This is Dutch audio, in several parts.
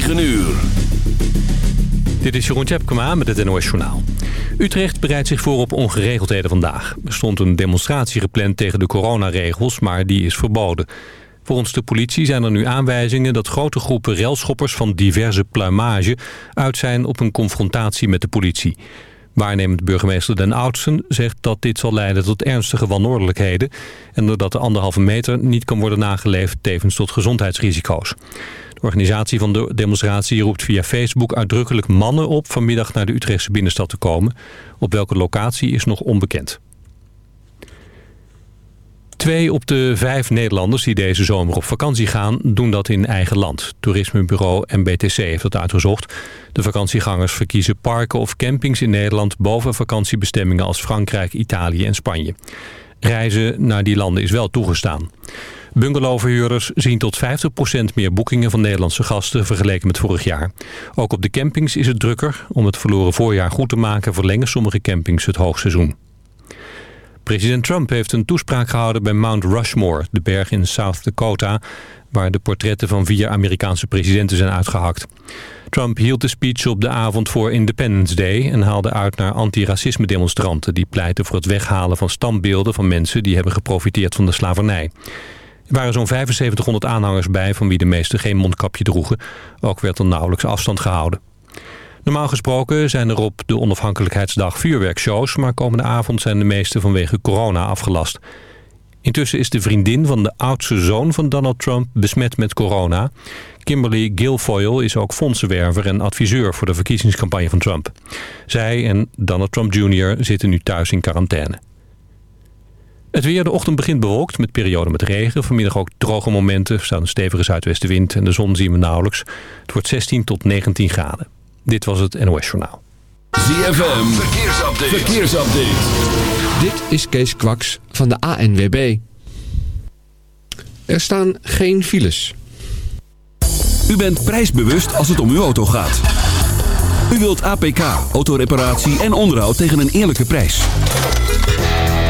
9 uur. Dit is Jeroen Tjepkema met het NOS Journaal. Utrecht bereidt zich voor op ongeregeldheden vandaag. Er stond een demonstratie gepland tegen de coronaregels, maar die is verboden. Volgens de politie zijn er nu aanwijzingen dat grote groepen relschoppers van diverse pluimage uit zijn op een confrontatie met de politie. Waarnemend burgemeester Den Oudsen zegt dat dit zal leiden tot ernstige wanordelijkheden... en doordat de anderhalve meter niet kan worden nageleefd tevens tot gezondheidsrisico's. De organisatie van de demonstratie roept via Facebook uitdrukkelijk mannen op... vanmiddag naar de Utrechtse binnenstad te komen. Op welke locatie is nog onbekend. Twee op de vijf Nederlanders die deze zomer op vakantie gaan... doen dat in eigen land. Toerismebureau MBTC heeft dat uitgezocht. De vakantiegangers verkiezen parken of campings in Nederland... boven vakantiebestemmingen als Frankrijk, Italië en Spanje. Reizen naar die landen is wel toegestaan. Bungalowverhuurders zien tot 50% meer boekingen van Nederlandse gasten vergeleken met vorig jaar. Ook op de campings is het drukker. Om het verloren voorjaar goed te maken verlengen sommige campings het hoogseizoen. President Trump heeft een toespraak gehouden bij Mount Rushmore, de berg in South Dakota, waar de portretten van vier Amerikaanse presidenten zijn uitgehakt. Trump hield de speech op de avond voor Independence Day en haalde uit naar antiracisme demonstranten die pleiten voor het weghalen van standbeelden van mensen die hebben geprofiteerd van de slavernij. Er waren zo'n 7500 aanhangers bij van wie de meeste geen mondkapje droegen. Ook werd er nauwelijks afstand gehouden. Normaal gesproken zijn er op de onafhankelijkheidsdag vuurwerkshows... maar komende avond zijn de meeste vanwege corona afgelast. Intussen is de vriendin van de oudste zoon van Donald Trump besmet met corona. Kimberly Guilfoyle is ook fondsenwerver en adviseur voor de verkiezingscampagne van Trump. Zij en Donald Trump Jr. zitten nu thuis in quarantaine. Het weer, de ochtend begint bewolkt met perioden met regen. Vanmiddag ook droge momenten, er staat een stevige zuidwestenwind en de zon zien we nauwelijks. Het wordt 16 tot 19 graden. Dit was het NOS Journaal. ZFM, verkeersupdate. verkeersupdate. Dit is Kees Kwaks van de ANWB. Er staan geen files. U bent prijsbewust als het om uw auto gaat. U wilt APK, autoreparatie en onderhoud tegen een eerlijke prijs.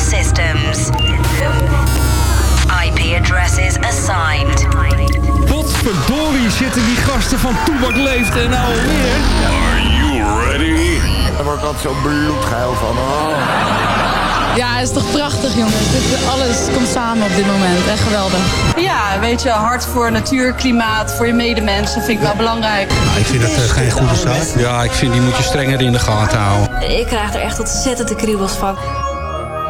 systems. IP addresses assigned. Potverdorie zitten die gasten van Toebak Leeft en nou alweer. Are you ready? Daar word ik altijd zo bloedgeil van. Oh. Ja, het is toch prachtig jongens. Dit, alles komt samen op dit moment. Echt geweldig. Ja, weet je, hard voor natuur, klimaat, voor je medemensen vind ik wel belangrijk. Ik vind dat uh, geen goede zaak. Ja, ik vind die moet je strenger in de gaten houden. Ik krijg er echt ontzettend de kriebels van.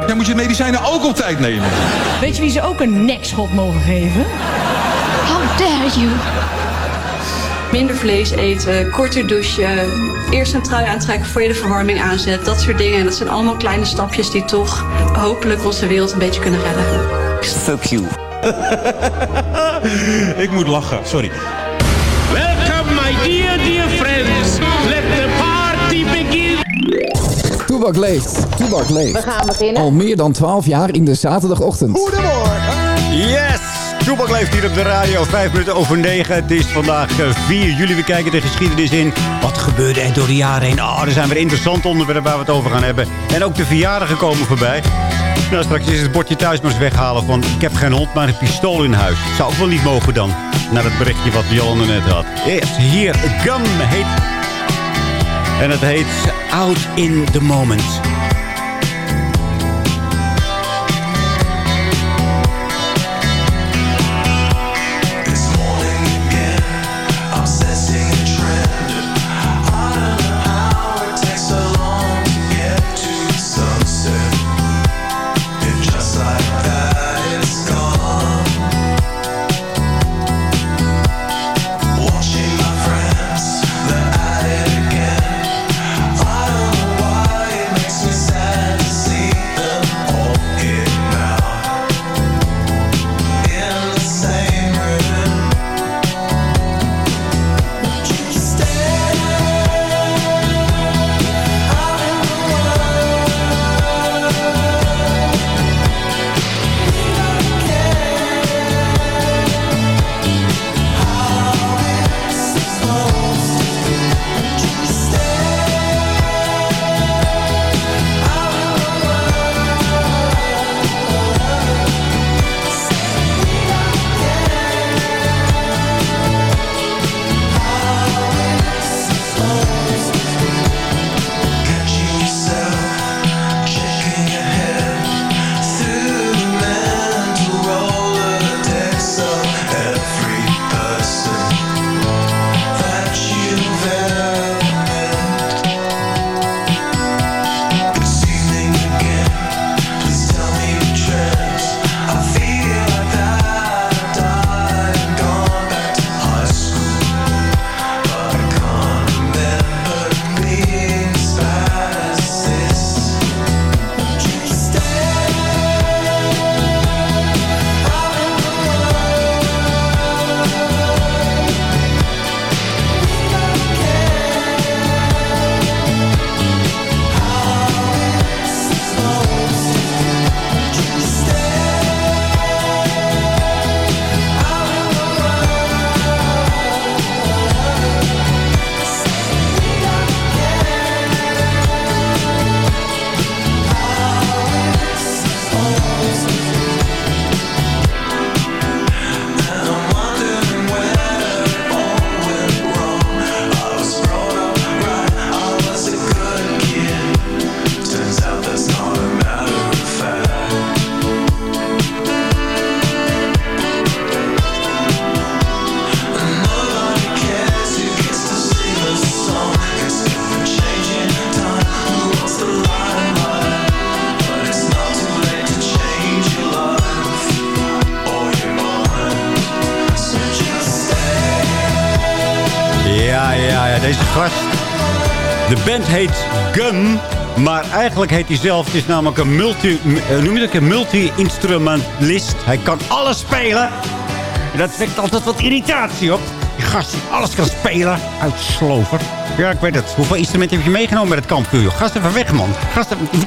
Ja, moet je medicijnen ook op tijd nemen. Weet je wie ze ook een nekschop mogen geven? How dare you? Minder vlees eten, korter douchen, eerst een trui aantrekken voor je de verwarming aanzet. Dat soort dingen. En dat zijn allemaal kleine stapjes die toch hopelijk onze wereld een beetje kunnen redden. Fuck you. Ik moet lachen, sorry. Toebak leeft. Toebak leeft. We gaan beginnen. Al meer dan 12 jaar in de zaterdagochtend. Goedemorgen. Yes! Toebak leeft hier op de radio. Vijf minuten over negen. Het is vandaag 4 juli. We kijken de geschiedenis in. Wat gebeurde er door de jaren heen? Oh, er zijn weer interessante onderwerpen waar we het over gaan hebben. En ook de verjaardagen komen voorbij. Nou, straks is het bordje thuis maar eens weghalen van... ik heb geen hond, maar een pistool in huis. Zou ook wel niet mogen dan. Naar het berichtje wat Jolande net had. Eerst hier, Gum heet... En het heet Out in the Moment. Deze gast. De band heet Gun. Maar eigenlijk heet hij zelf. Het is namelijk een multi, eh, noem je dat, een multi-instrumentalist. Hij kan alles spelen. En dat wekt altijd wat irritatie op. Die gast die alles kan spelen. Uitslover. Ja, ik weet het. Hoeveel instrumenten heb je meegenomen met het kampvuur? joh? Gast even weg, man.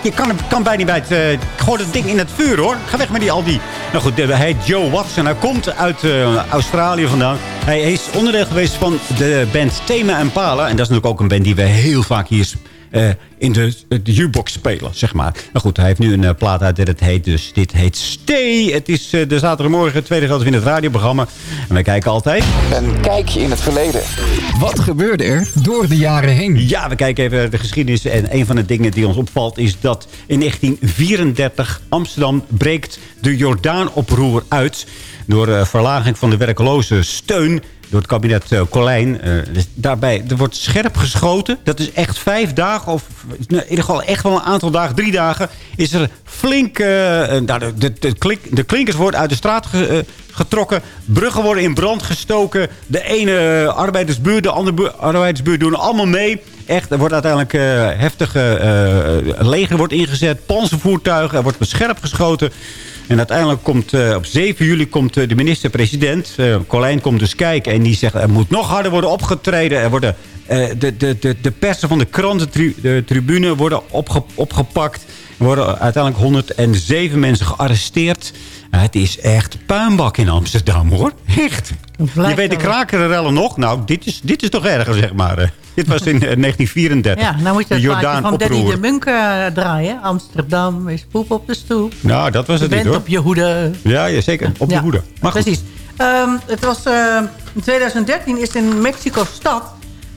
Je kan, kan bijna niet bij het... eh, gooi dat ding in het vuur, hoor. Ga weg met die, al die... Nou goed, hij heet Joe Watson. Hij komt uit eh, Australië vandaan. Hij is onderdeel geweest van de band Thema en Pala. En dat is natuurlijk ook een band die we heel vaak hier eh, in de, de U-box spelen, zeg maar. Nou goed, hij heeft nu een eh, plaat uit en het heet dus... Dit heet Stay. Het is eh, de zaterdagmorgen, tweede gedeelte in het radioprogramma. En wij kijken altijd... Een kijkje in het verleden. Wat gebeurde er door de jaren heen? Ja, we kijken even de geschiedenis. En een van de dingen die ons opvalt is dat in 1934 Amsterdam breekt de Jordaan-oproer uit. Door eh, verlaging van de werkloze steun door het kabinet uh, Colijn. Eh, dus daarbij, er wordt scherp geschoten. Dat is echt vijf dagen, of in ieder geval echt wel een aantal dagen, drie dagen... is er flink... eh, nou, de, de, de, klink- de klinkers worden uit de straat ge- eh, getrokken. Bruggen worden in brand gestoken. De ene arbeidersbuur, de andere buur- arbeidersbuur doen allemaal mee. Echt, er wordt uiteindelijk eh, heftige eh, leger wordt ingezet. Panzervoertuigen, er wordt scherp geschoten. En uiteindelijk komt eh, op 7 juli komt eh, de minister-president, eh Colijn, komt dus kijken. En die zegt, er moet nog harder worden opgetreden. Er worden, eh, de, de, de, de persen van de krantentribune worden opge, opgepakt. Er worden uiteindelijk 107 mensen gearresteerd. Eh, het is echt puinbak in Amsterdam, hoor. Echt. Je weet de krakerrellen nog? Nou, dit is, dit is toch erger, zeg maar. Eh, dit was in eh, 1934. Ja, nou moet je plaatje van Danny Jordaan-oproer. de Munk eh, draaien. Amsterdam is poep op de stoep. Nou, dat was Je het niet, bent hoor. op je hoede. Ja, ja, zeker. Op Ja, hoede. Maar. Precies. Ehm, het was, eh, in 2013 is in Mexico-stad...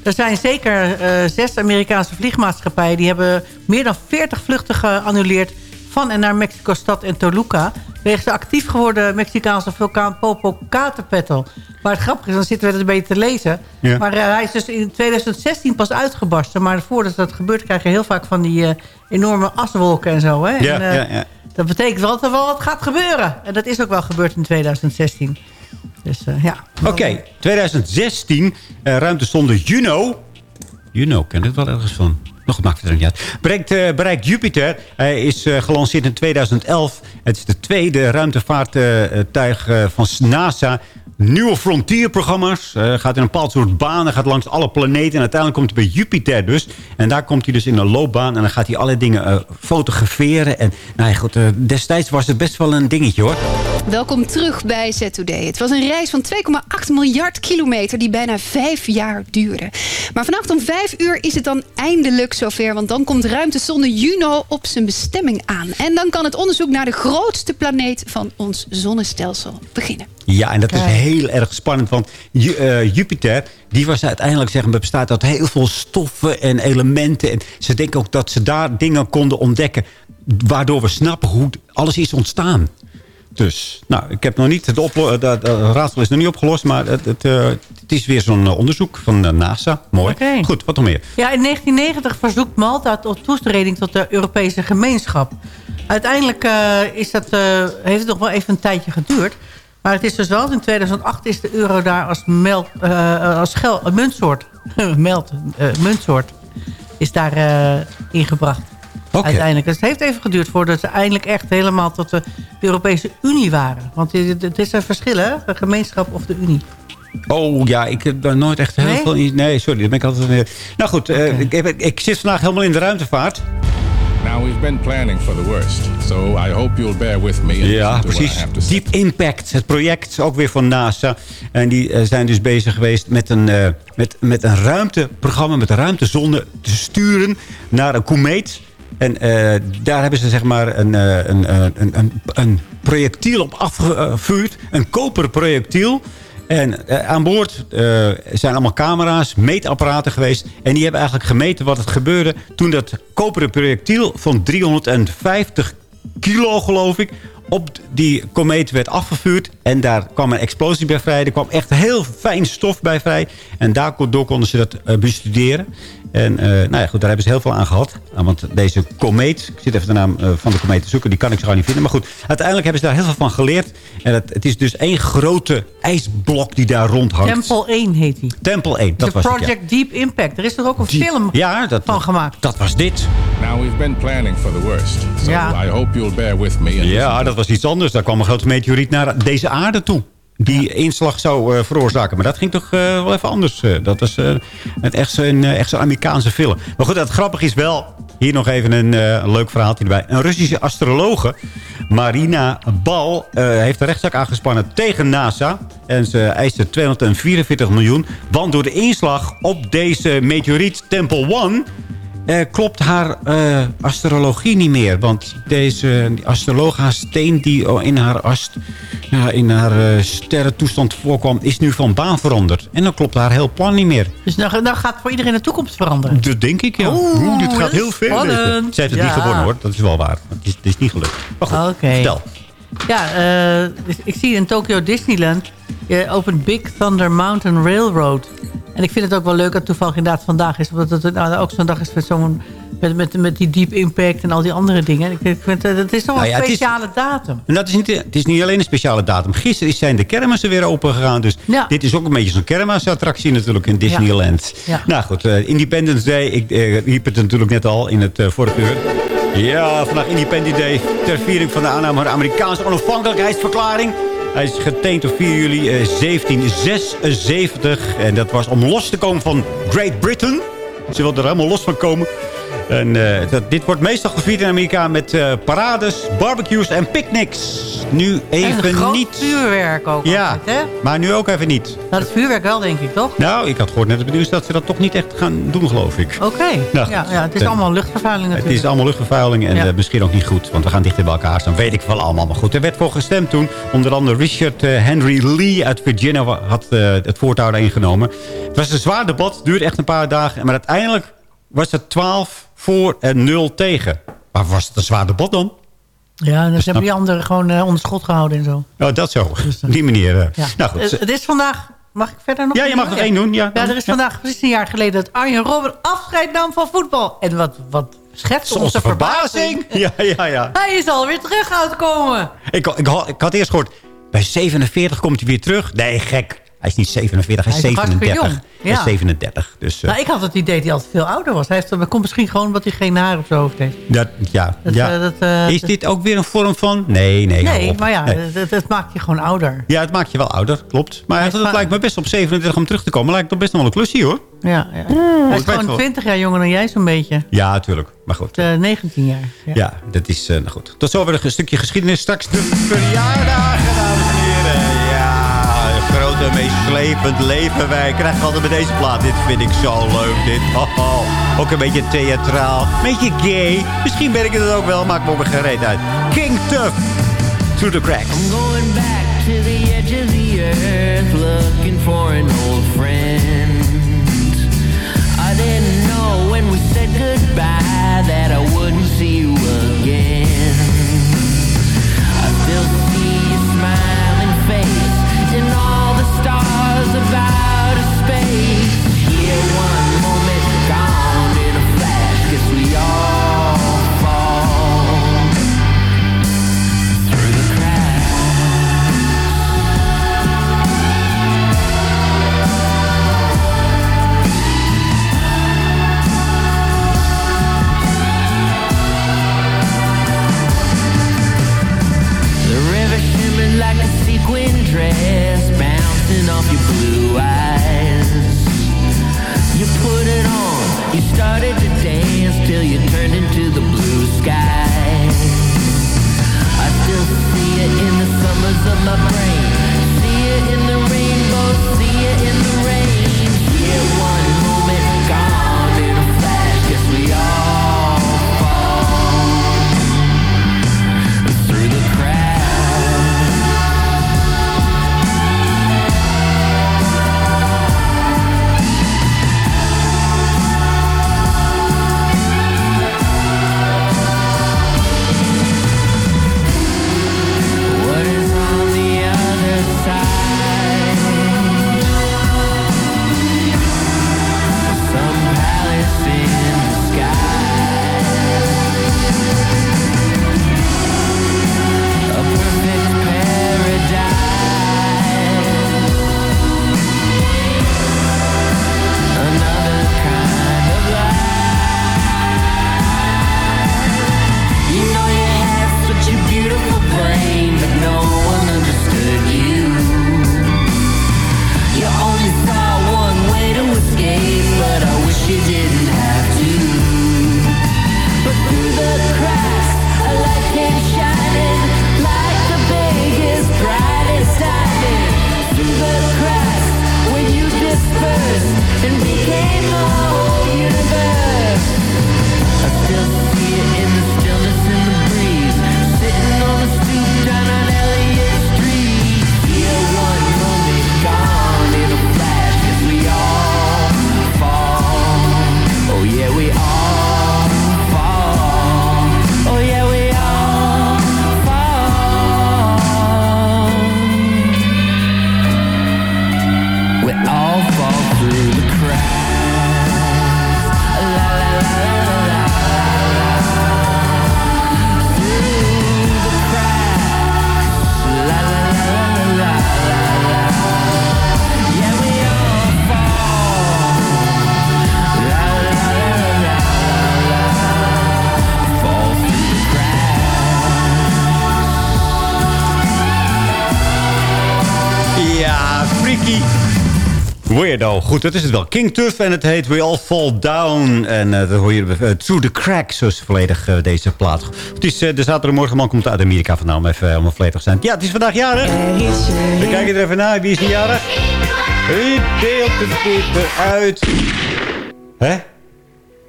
Er zijn zeker eh, zes Amerikaanse vliegmaatschappijen... die hebben meer dan 40 vluchten geannuleerd... van en naar Mexico-stad en Toluca... wegens de actief geworden Mexicaanse vulkaan Popocatépetl. Maar het grappige is, dan zitten we het een beetje te lezen... Ja. maar eh, hij is dus in 2016 pas uitgebarsten. Maar voordat dat gebeurt krijg je heel vaak van die eh, enorme aswolken en zo. Hè? Ja, en, ja, ja. Dat betekent wel dat er wel wat gaat gebeuren. En dat is ook wel gebeurd in 2016. Dus eh, ja. Oké, 2016, eh ruimtesonde Juno. Juno, ken ik wel ergens van. Nog maakt het er niet uit. Bereikt, eh, bereikt Jupiter. Hij is eh, gelanceerd in 2011. Het is de tweede ruimtevaartuig eh, van NASA. Nieuwe Frontier-programma's. Eh, gaat in een bepaald soort banen. Gaat langs alle planeten. En uiteindelijk komt hij bij Jupiter dus. En daar komt hij dus in een loopbaan. En dan gaat hij alle dingen eh, fotograferen. En nou ja, goed, eh, destijds was het best wel een dingetje hoor. Welkom terug bij Z2D. Het was een reis van 2,8 miljard kilometer die bijna vijf jaar duurde. Maar vannacht om vijf uur is het dan eindelijk zover... want dan komt ruimtesonde Juno op zijn bestemming aan. En dan kan het onderzoek naar de grootste planeet van ons zonnestelsel beginnen. Ja, en dat is heel erg spannend. Want eh, Jupiter, die was uiteindelijk zeg maar, bestaat uit heel veel stoffen en elementen. En ze denken ook dat ze daar dingen konden ontdekken. Waardoor we snappen hoe alles is ontstaan. Dus, nou, ik heb nog niet, het dat raadsel is nog niet opgelost. Maar het, het, eh, het is weer zo'n eh, onderzoek van de NASA. Mooi. Goed, wat nog meer? Ja, in 1990 verzoekt Malta tot toetreding tot de Europese gemeenschap. Uiteindelijk eh, is dat, eh, heeft het nog wel even een tijdje geduurd. Maar het is dus wel, in 2008 is de euro daar als, meld, eh, als gel, een muntsoort, meld, eh, muntsoort is daar eh, ingebracht. Uiteindelijk. Dus het heeft even geduurd voordat ze eindelijk echt helemaal tot de Europese Unie waren. Want het is een verschil, hè? De gemeenschap of de Unie. Oh ja, ik heb daar nooit echt heel Nee? veel... in- Nee, sorry, dat ben ik altijd. Nou goed, eh, ik, ik zit vandaag helemaal in de ruimtevaart. Now we've been planning for the worst, so I hope you'll bear with me. Ja, precies. Deep Impact, het project, ook weer van NASA. En die eh, zijn dus bezig geweest met een, eh, met, met een ruimteprogramma, met een ruimtezonde te sturen naar een komeet. En eh, daar hebben ze zeg maar een, een, een, een, een projectiel op afgevuurd. Een koperen projectiel. En eh, aan boord eh, zijn allemaal camera's, meetapparaten geweest. En die hebben eigenlijk gemeten wat het gebeurde... toen dat koperen projectiel van 350 kilo, geloof ik... op die komeet werd afgevuurd. En daar kwam een explosie bij vrij. Er kwam echt heel fijn stof bij vrij. En daardoor konden ze dat eh, bestuderen. En eh, nou ja, goed, daar hebben ze heel veel aan gehad. Ah, want deze komeet, ik zit even de naam eh, van de komeet te zoeken... die kan ik zo niet vinden. Maar goed, uiteindelijk hebben ze daar heel veel van geleerd. En het, het is dus één grote ijsblok die daar rondhangt. Temple 1 heet die. Temple 1, dat was het, Project ja. Deep Impact. Er is er ook een film Ja, dat, van gemaakt. dat was dit. Now, we've been planning for the worst. So Ja. I hope you'll bear with me. And Ja, dat was iets anders. Daar kwam een grote meteoriet naar deze aarde toe. Die inslag zou eh, veroorzaken. Maar dat ging toch eh, wel even anders. eh. dat was het echt zo'n echt zo'n Amerikaanse film. Maar goed, het grappige is wel... Hier nog even een leuk verhaaltje erbij. Een Russische astrologe, Marina Bal... heeft een rechtszaak aangespannen tegen NASA. En ze eiste 244 miljoen. Want door de inslag op deze meteoriet Temple 1... Eh, klopt haar eh, astrologie niet meer. Want deze astroloog, haar steen die oh, in haar, ast, ja, in haar eh, sterrentoestand voorkwam... is nu van baan veranderd. En dan klopt haar heel plan niet meer. Dus dan, dan gaat voor iedereen de toekomst veranderen. Dat denk ik, ja. Oeh, Oeh, dit gaat heel ver. Ze heeft het Ja. niet gewonnen, hoor. Dat is wel waar. Het is, het is niet gelukt. Maar goed, vertel. Ja, dus ik zie in Tokyo Disneyland... je opent Big Thunder Mountain Railroad. En ik vind het ook wel leuk dat toevallig inderdaad vandaag is. Omdat het nou, ook zo'n dag is met, zo'n, met, met, met die Deep Impact en al die andere dingen. Ik ik vind, het is nog Nou een is- speciale datum. En dat is niet, het is niet alleen een speciale datum. Gisteren zijn de kermissen weer open gegaan. Dus Ja. dit is ook een beetje zo'n kermisattractie natuurlijk in Disneyland. Ja. Nou goed, eh, Independence Day. Ik eh, riep het natuurlijk net al in het eh, vorige uur. Ja, vandaag Independence Day. Ter viering van de aanname van de Amerikaanse onafhankelijkheidsverklaring. Hij is geteend op 4 juli eh, 1776. En dat was om los te komen van Great Britain. Ze wilden er helemaal los van komen. En eh, dat, dit wordt meestal gevierd in Amerika met eh, parades, barbecues en picknicks. Nu en even een groot niet. vuurwerk ook Ja, altijd, hè? maar nu ook even niet. Nou, het vuurwerk wel, denk ik, toch? Nou, ik had gehoord net op het nieuws dat ze dat toch niet echt gaan doen, geloof ik. Oké. Nou, ja, ja, het is allemaal luchtvervuiling Het natuurlijk. is allemaal luchtvervuiling en Ja. eh, misschien ook niet goed. Want we gaan dichter bij elkaar staan. Weet ik wel allemaal. Maar goed, er werd voor gestemd toen. Onder andere Richard Henry Lee uit Virginia had het voortouw ingenomen. Het was een zwaar debat. Het duurde echt een paar dagen. Maar uiteindelijk was het 12 voor en 0 tegen. Maar was het een zwaar debat dan? Ja, snap- hebben die anderen gewoon eh, onder schot gehouden en zo. Oh, dat zo. Op die manier. eh. Ja. Nou goed. Eh, Het is vandaag... Mag ik verder nog? Ja, je mag nog één doen. Ja, Ja, er is vandaag precies een jaar geleden dat Arjen Robben afscheid nam van voetbal. En wat, wat schetst onze Onze verbazing. verbazing. Ja, ja, ja. Hij is alweer terug aan het komen. Ik, ik, had- ik had eerst gehoord, bij 47 komt hij weer terug. Nee, gek. Hij is niet 47, hij is Hij is nog hartstikke 37. jong. Hij is Ja. 37. Dus eh, Nou, ik had het idee dat hij altijd veel ouder was. Hij heeft, komt misschien gewoon omdat hij geen haar op zijn hoofd heeft. dat, ja, Dat, ja. eh, dat, eh, is dit ook weer een vorm van... Nee, nee, Nee, maar ja, Nee. maakt je gewoon ouder. Ja, het maakt je wel ouder, klopt. Maar het, Hij het lijkt me best op 37 om terug te komen. Lijkt me best nog wel een klusje, hoor. Ja, ja. hij ik is gewoon wel. 20 jaar jonger dan jij zo'n beetje. Ja, natuurlijk. Maar goed. Eh, 19 jaar. Ja. Ja, dat is nou goed. Tot zover een stukje geschiedenis. Straks de verjaardagen, dames en heren. En meeslepend leven. Wij krijgen altijd bij deze plaat. Dit vind ik zo leuk, dit. Ho. Ook een beetje theatraal. Een beetje gay. Misschien ben ik het ook wel. Maakt me ook gereed uit. King Tough. Through the cracks. I'm going back to the edge of the earth looking for an old Weirdo. Goed, dat is het wel. King Tuff en het heet We All Fall Down. En uh, dan hoor je uh, Through the Cracks, zoals volledig uh, deze plaat. Het is de zaterdagmorgenman, komt uit Amerika vandaan om even om volledig te zijn. Ja, het is vandaag jarig. We kijken er even naar. Wie is die jarig? Wie deelt het uit? Hè?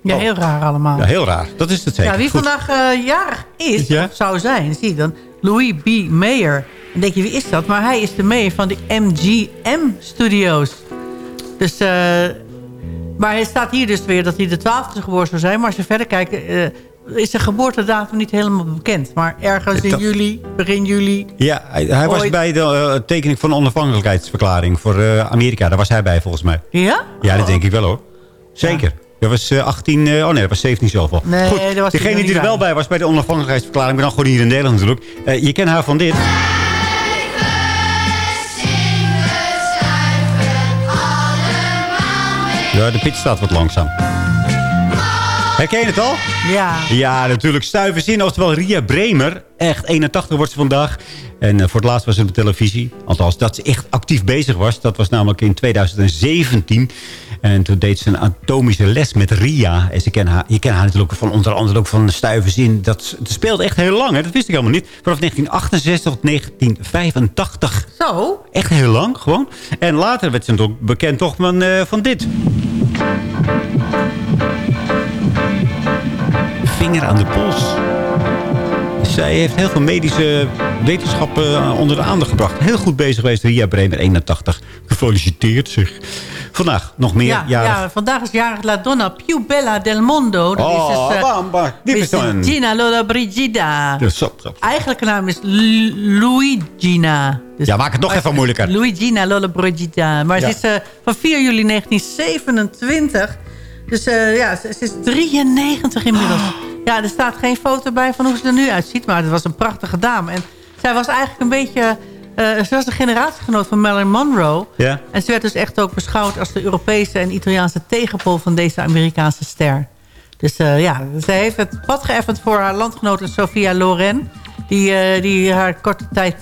Ja, heel raar allemaal. Ja, heel raar. Dat is het zeker. Ja, wie Goed. vandaag jarig is, ja? of zou zijn, zie je dan, Louis B. Mayer. Dan denk je, wie is dat? Maar hij is de mayor van de MGM Studios. Dus, uh, maar het staat hier dus weer dat hij de twaalfde geboren zou zijn. Maar als je verder kijkt, uh, is zijn geboortedatum niet helemaal bekend. Maar ergens in juli, begin juli. Ja, hij, hij was bij de uh, tekening van de onafhankelijkheidsverklaring voor Amerika. Daar was hij bij volgens mij. Ja? Ja, dat denk ik wel hoor. Zeker. Ja. Dat was uh, 18... Uh, oh nee, dat was 17 zoveel. Nee, Goed, dat was degene die er wel bij was bij de onafhankelijkheidsverklaring... maar dan gewoon hier in Nederland natuurlijk. Je kent haar van dit. Ja, de pit staat wat langzaam. Herken je het al? Ja. Ja, natuurlijk. Stuiverzin, oftewel Ria Bremer. Echt 81 wordt ze vandaag. En uh, voor het laatst was ze op televisie. Althans, dat ze echt actief bezig was. Dat was namelijk in 2017. En toen deed ze een atomische les met Ria. En ze ken haar, je kent haar natuurlijk van onder andere ook van Stuiverzin. Dat, dat speelde echt heel lang. Hè? Dat wist ik helemaal niet. Vanaf 1968 tot 1985. Zo? Echt heel lang, gewoon. En later werd ze natuurlijk bekend toch van, uh, van dit. Vinger aan de pols. Zij heeft heel veel medische wetenschappen onder de aandacht gebracht. Heel goed bezig geweest, Ria Bremer, 81. Gefeliciteerd zich. Vandaag nog meer ja, jarig. Ja, vandaag is jarig La Donna più bella del mondo. Dat oh, is dus, uh, bamba. is Gina Lola Brigida. Dus zo, zo. Eigenlijke naam is Luigina. Dus ja, maak het nog even moeilijker. Luigina Lola Brigida. Maar ja. ze is uh, van 4 juli 1927. Dus uh, ja, ze, ze, is 93 inmiddels. Oh. Ja, er staat geen foto bij van hoe ze er nu uitziet. Maar het was een prachtige dame. En zij was eigenlijk een beetje... Uh, ze was de generatiegenoot van Marilyn Monroe. Ja. En ze werd dus echt ook beschouwd als de Europese en Italiaanse tegenpol van deze Amerikaanse ster. Dus uh, ja, zij heeft het pad geëffend voor haar landgenote Sofia Loren. Die, uh, die haar korte tijd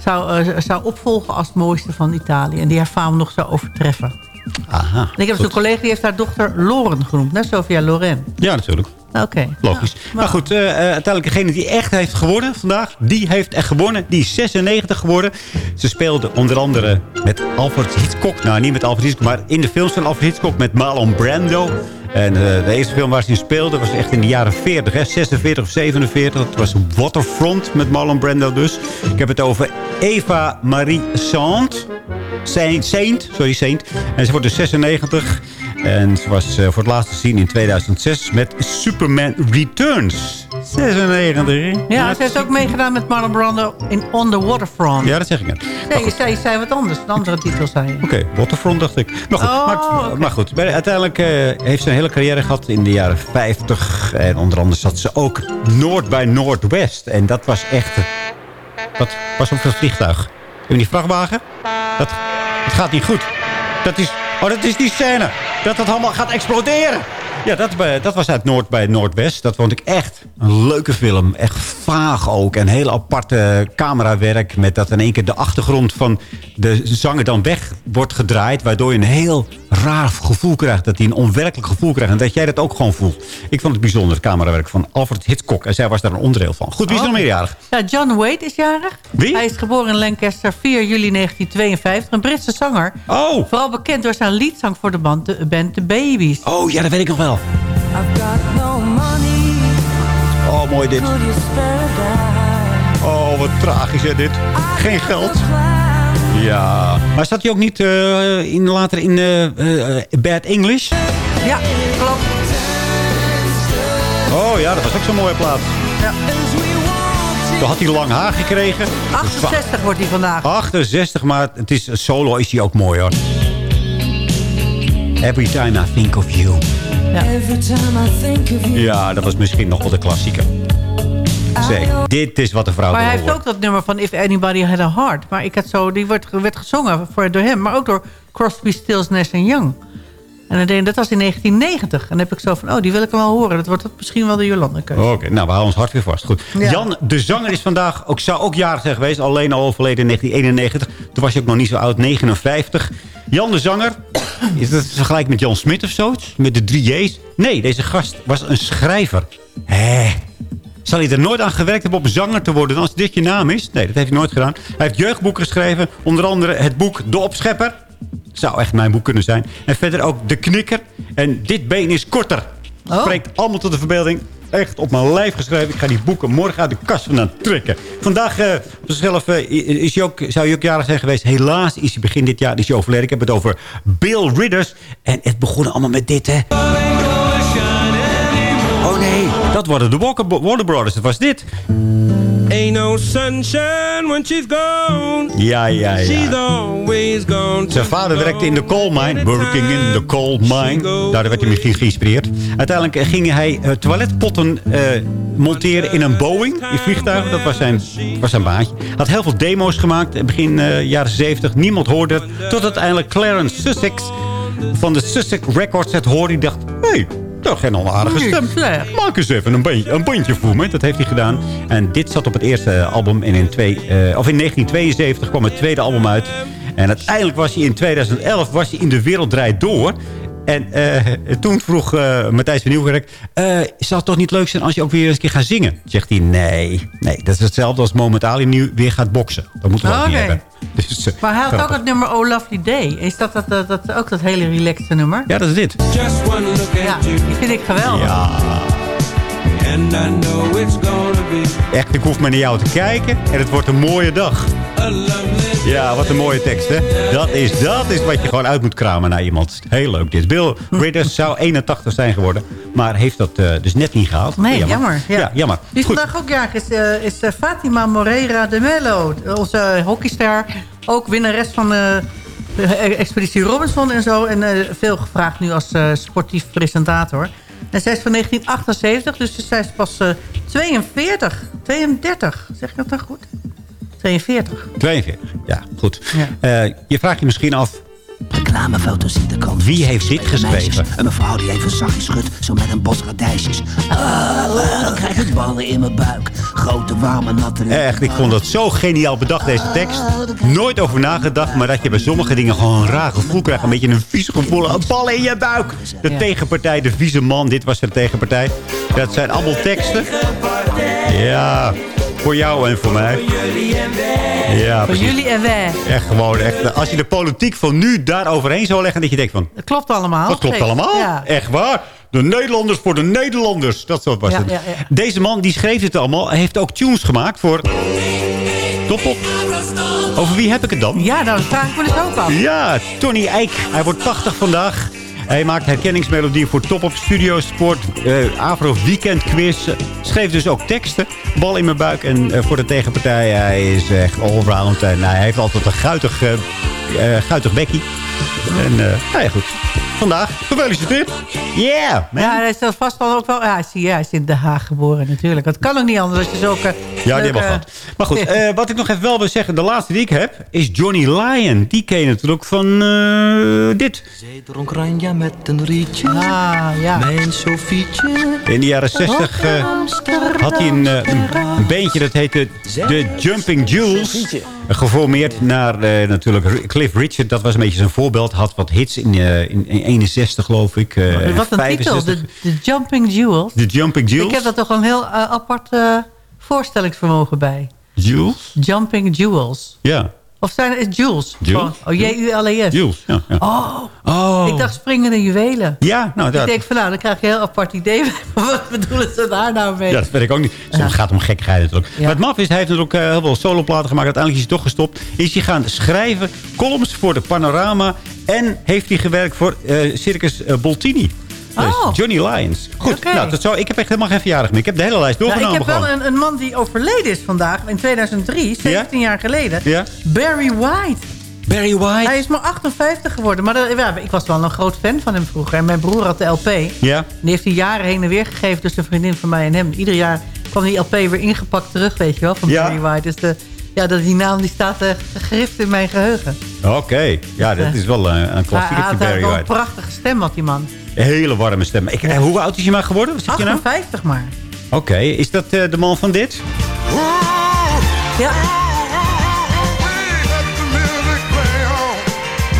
zou, zou opvolgen als mooiste van Italië. En die haar faam nog zou overtreffen. Aha, en ik heb zo'n collega die heeft haar dochter Loren genoemd. Net Sofia Loren. Ja, natuurlijk. Oké. Okay. Logisch. Maar, goed, uh, uh, uiteindelijk degene die echt heeft gewonnen vandaag... die heeft echt gewonnen. Die is 96 geworden. Ze speelde onder andere met Alfred Hitchcock. Nou, niet met Alfred Hitchcock, maar in de films van Alfred Hitchcock... met Marlon Brando. En uh, de eerste film waar ze in speelde was echt in de jaren 40, hè, 46 of 47. Dat was Waterfront met Marlon Brando dus. Ik heb het over Eva Marie Saint. Saint, Saint sorry, Saint. En ze wordt dus 96. En ze was uh, voor het laatst te zien in 2006 met Superman Returns. 96. Ja, ze heeft ook meegedaan met Marlon Brando in On the Waterfront. Ja, dat zeg ik net. Nee, je zei, je zei wat anders. Een andere titel zei je. Oké, okay, Waterfront dacht ik. Maar goed, oh, maar, okay. maar goed uiteindelijk uh, heeft ze een hele carrière gehad in de jaren 50. En onder andere zat ze ook Noord bij Noordwest. En dat was echt... Wat was op dat vliegtuig? Heb je die vrachtwagen? Dat, gaat niet goed. Dat is... Oh, dat is die scène. Dat het allemaal gaat exploderen. Ja, dat, dat was uit Noord bij Noordwest. Dat vond ik echt een leuke film. Echt vaag ook. En heel aparte camerawerk. Met dat in één keer de achtergrond van de zanger dan weg wordt gedraaid. Waardoor je een heel raar gevoel krijgt. Dat hij een onwerkelijk gevoel krijgt. En dat jij dat ook gewoon voelt. Ik vond het bijzonder, het camerawerk van Alfred Hitchcock. En zij was daar een onderdeel van. Goed, wie is er nog meerjarig? Ja, John Wade is jarig. Wie? Hij is geboren in Lancaster 4 juli 1952. Een Britse zanger. Oh! Vooral bekend door zijn liedzang voor de band, de band The Babies. Oh, ja, dat weet ik nog wel. Oh, mooi dit. Oh, wat tragisch hè, dit. Geen geld. Ja. Maar zat hij ook niet uh, in, later in uh, uh, Bad English? Ja, klopt. Oh ja, dat was ook zo'n mooie plaat. Ja. Toen had hij lang haar gekregen. 68 wordt hij vandaag. 68, maar het is, solo is hij ook mooi hoor. Every time I think of you. Ja. ja, dat was misschien nog wel de klassieker. Zeg, dit is wat de vrouw Maar hij heeft ook dat nummer van If Anybody Had a Heart. Maar ik had zo, die werd, werd gezongen voor, door hem. Maar ook door Crosby, Stills, Nash Young. En dan denk ik, dat was in 1990. En dan heb ik zo van, oh, die wil ik hem wel horen. Dat wordt misschien wel de Jolande-keuze. Oké, nou, we houden ons hart weer vast. Goed. Ja. Jan, de zanger, is vandaag, ook, zou ook jarig zijn geweest. Alleen al overleden in 1991. Toen was hij ook nog niet zo oud, 59. Jan, de zanger, is dat vergelijk met Jan Smit of zo? Met de drie J's? Nee, deze gast was een schrijver. Hé. Zal hij er nooit aan gewerkt hebben om zanger te worden als dit je naam is? Nee, dat heeft hij nooit gedaan. Hij heeft jeugdboeken geschreven. Onder andere het boek De Opschepper. Zou echt mijn boek kunnen zijn. En verder ook De Knikker. En Dit been is korter. Spreekt allemaal tot de verbeelding. Echt op mijn lijf geschreven. Ik ga die boeken morgen uit de kast vandaan trekken. Vandaag eh, op zichzelf, eh, is hij ook, zou hij ook jarig zijn geweest. Helaas is hij begin dit jaar is hij overleden. Ik heb het over Bill Ridders. En het begon allemaal met dit, hè. Oh nee, dat worden de Walker, Warner Brothers. Dat was dit. Ain't no sunshine when she's gone. Ja, ja, ja. She's always gone. Zijn vader werkte in de coal mine. Working in the coal mine. Daar werd hij misschien geïnspireerd. Uiteindelijk ging hij eh, toiletpotten eh, monteren in een Boeing. In vliegtuigen. Dat was zijn, was zijn baantje. Had heel veel demo's gemaakt. in Begin eh, jaren 70. Niemand hoorde het. Tot uiteindelijk Clarence Sussex van de Sussex Records het hoorde. Die dacht, hé, hey, dat geen onaardige stem. Maak eens even een, bandje, een bandje voor me. Dat heeft hij gedaan. En dit zat op het eerste album. En in, twee, eh, of in 1972 kwam het tweede album uit. En uiteindelijk was hij in 2011 was hij in De Wereld Draait Door. En eh, toen vroeg eh, Matthijs van Nieuwkerk... eh zou het toch niet leuk zijn als je ook weer eens een keer gaat zingen? Zegt hij, nee. Nee, dat is hetzelfde als momentaal nu weer gaat boksen. Dat moeten we ook niet Oké. hebben. Dus, eh, Maar hij had ook het nummer Oh Lovely Day. Is dat, dat, dat, dat ook dat hele relaxte nummer? Ja, dat is dit. Just one look Ja, at you. die vind ik geweldig. Ja. And I know it's gonna be Echt, ik hoef maar naar jou te kijken. En het wordt een mooie dag. Ja, wat een mooie tekst, hè? Dat is, dat is wat je gewoon uit moet kramen naar iemand. Heel leuk dit. Bill Ridders zou 81 zijn geworden. Maar heeft dat eh, dus net niet gehaald. Nee, jammer. Ja. Ja, jammer. Wie Goed. vandaag ook jarig is, eh, is eh, Fatima Moreira de Mello. Onze hockeyster. Ook winnares van de Expeditie Robinson en zo. En eh, veel gevraagd nu als eh, sportief presentator. En zij is van 1978, dus zij is pas eh, 42. 32, zeg ik dat dan goed? 42. 42, ja, goed. Eh, je vraagt je misschien af... Reclamefoto's in de krant. Wie heeft dit geschreven? Een mevrouw die even zachtjes schudt, zo met een bos radijsjes. Ah, dan krijg ik ballen in mijn buik. Grote, warme, natte Echt, ik vond dat zo geniaal bedacht, deze tekst. Nooit over nagedacht, maar dat je bij sommige dingen gewoon een raar gevoel krijgt. Een beetje een vies gevoel. Een bal in je buik. De tegenpartij, de vieze man. Dit was de tegenpartij. Dat zijn allemaal teksten. Ja, voor jou en voor mij. Ja, Voor precies. jullie en wij. Echt gewoon, echt, als je de politiek van nu daar overheen zou leggen... dat je denkt van, Dat klopt allemaal. dat klopt allemaal. Ja. Echt waar. De Nederlanders voor de Nederlanders. Dat soort was Ja, het. ja, ja. Deze man die schreef dit allemaal. Hij heeft ook tunes gemaakt voor... Top op. Over wie heb ik het dan? Ja, nou, dat vraag ik me dus ook af. Ja, Tony Eijk. Hij wordt 80 vandaag. Hij maakt herkenningsmelodieën voor Top op Studio Sport, eh Afro Weekend Quiz. Schreef dus ook teksten. Bal in mijn buik. En eh, voor de tegenpartij, hij is echt allround. En hij heeft altijd een guitig, eh, guitig bekkie. En nou ja, goed. Vandaag, gefeliciteerd. Yeah, man. Ja, hij is dat vast wel ook wel... Ja, zie je, hij is in Den Haag geboren natuurlijk. Dat kan ook niet anders als je zulke... Ja, die hebben we gehad. Maar goed, eh, wat ik nog even wel wil zeggen. De laatste die ik heb is Johnny Lyon. Die ken je natuurlijk van eh, dit. Zij dronk Ranja met een rietje. Ah, ja. Mijn Sofietje. In de jaren 60 eh, had hij een, een, een beentje dat heette The Jumping Jules. Geformeerd naar eh, natuurlijk Cliff Richard. Dat was een beetje zijn voorbeeld. Had wat hits in, eh, in, in 61 geloof ik. eh, Wat een titel, 65. de, de Jumping Jewels. The Jumping Jules. Ik heb daar toch een heel apart voorstellingsvermogen bij. Jules? Jumping Jewels. Ja. Of zijn het Jules? Jules? Gewoon. Oh, J-U-L-E-S. Jules, ja. ja. Oh, Oh. ik dacht springende juwelen. Ja, nou Ik dat, denk van nou, dan krijg je een heel apart idee. Wat bedoelen ze daar nou mee? ja, dat weet ik ook niet. Soms gaat het om gekkigheid natuurlijk. Maar het maf is, hij heeft natuurlijk eh, heel veel soloplaten gemaakt. Uiteindelijk is hij toch gestopt. Is hij gaan schrijven, columns voor de Panorama. En heeft hij gewerkt voor eh, Circus eh, Boltini. Dus Oh. Johnny Lyons. Goed, nou, dat zou, ik heb echt helemaal geen verjaardag meer. Ik heb de hele lijst Nou, doorgenomen ik heb wel een, een man die overleden is vandaag, in 2003, 17 jaar geleden. Ja? Barry White. Barry White. Hij is maar 58 geworden. Maar dat- ja, ik was wel een groot fan van hem vroeger. En mijn broer had de LP. Ja? Die heeft hij jaren heen en weer gegeven tussen een vriendin van mij en hem. Ieder jaar kwam die LP weer ingepakt terug, weet je wel, van Ja. Barry White. Dus de, Ja, dat die naam die staat eh, gegrift in mijn geheugen. Oké, ja, dat is wel eh, een Hij klassieker. had Barry een prachtige stem, had die man. Hele warme stem. Ik, eh, hoe oud is hij maar geworden? Wat zeg je nou? 58 maar. Oké, is dat eh, de man van dit? Ja.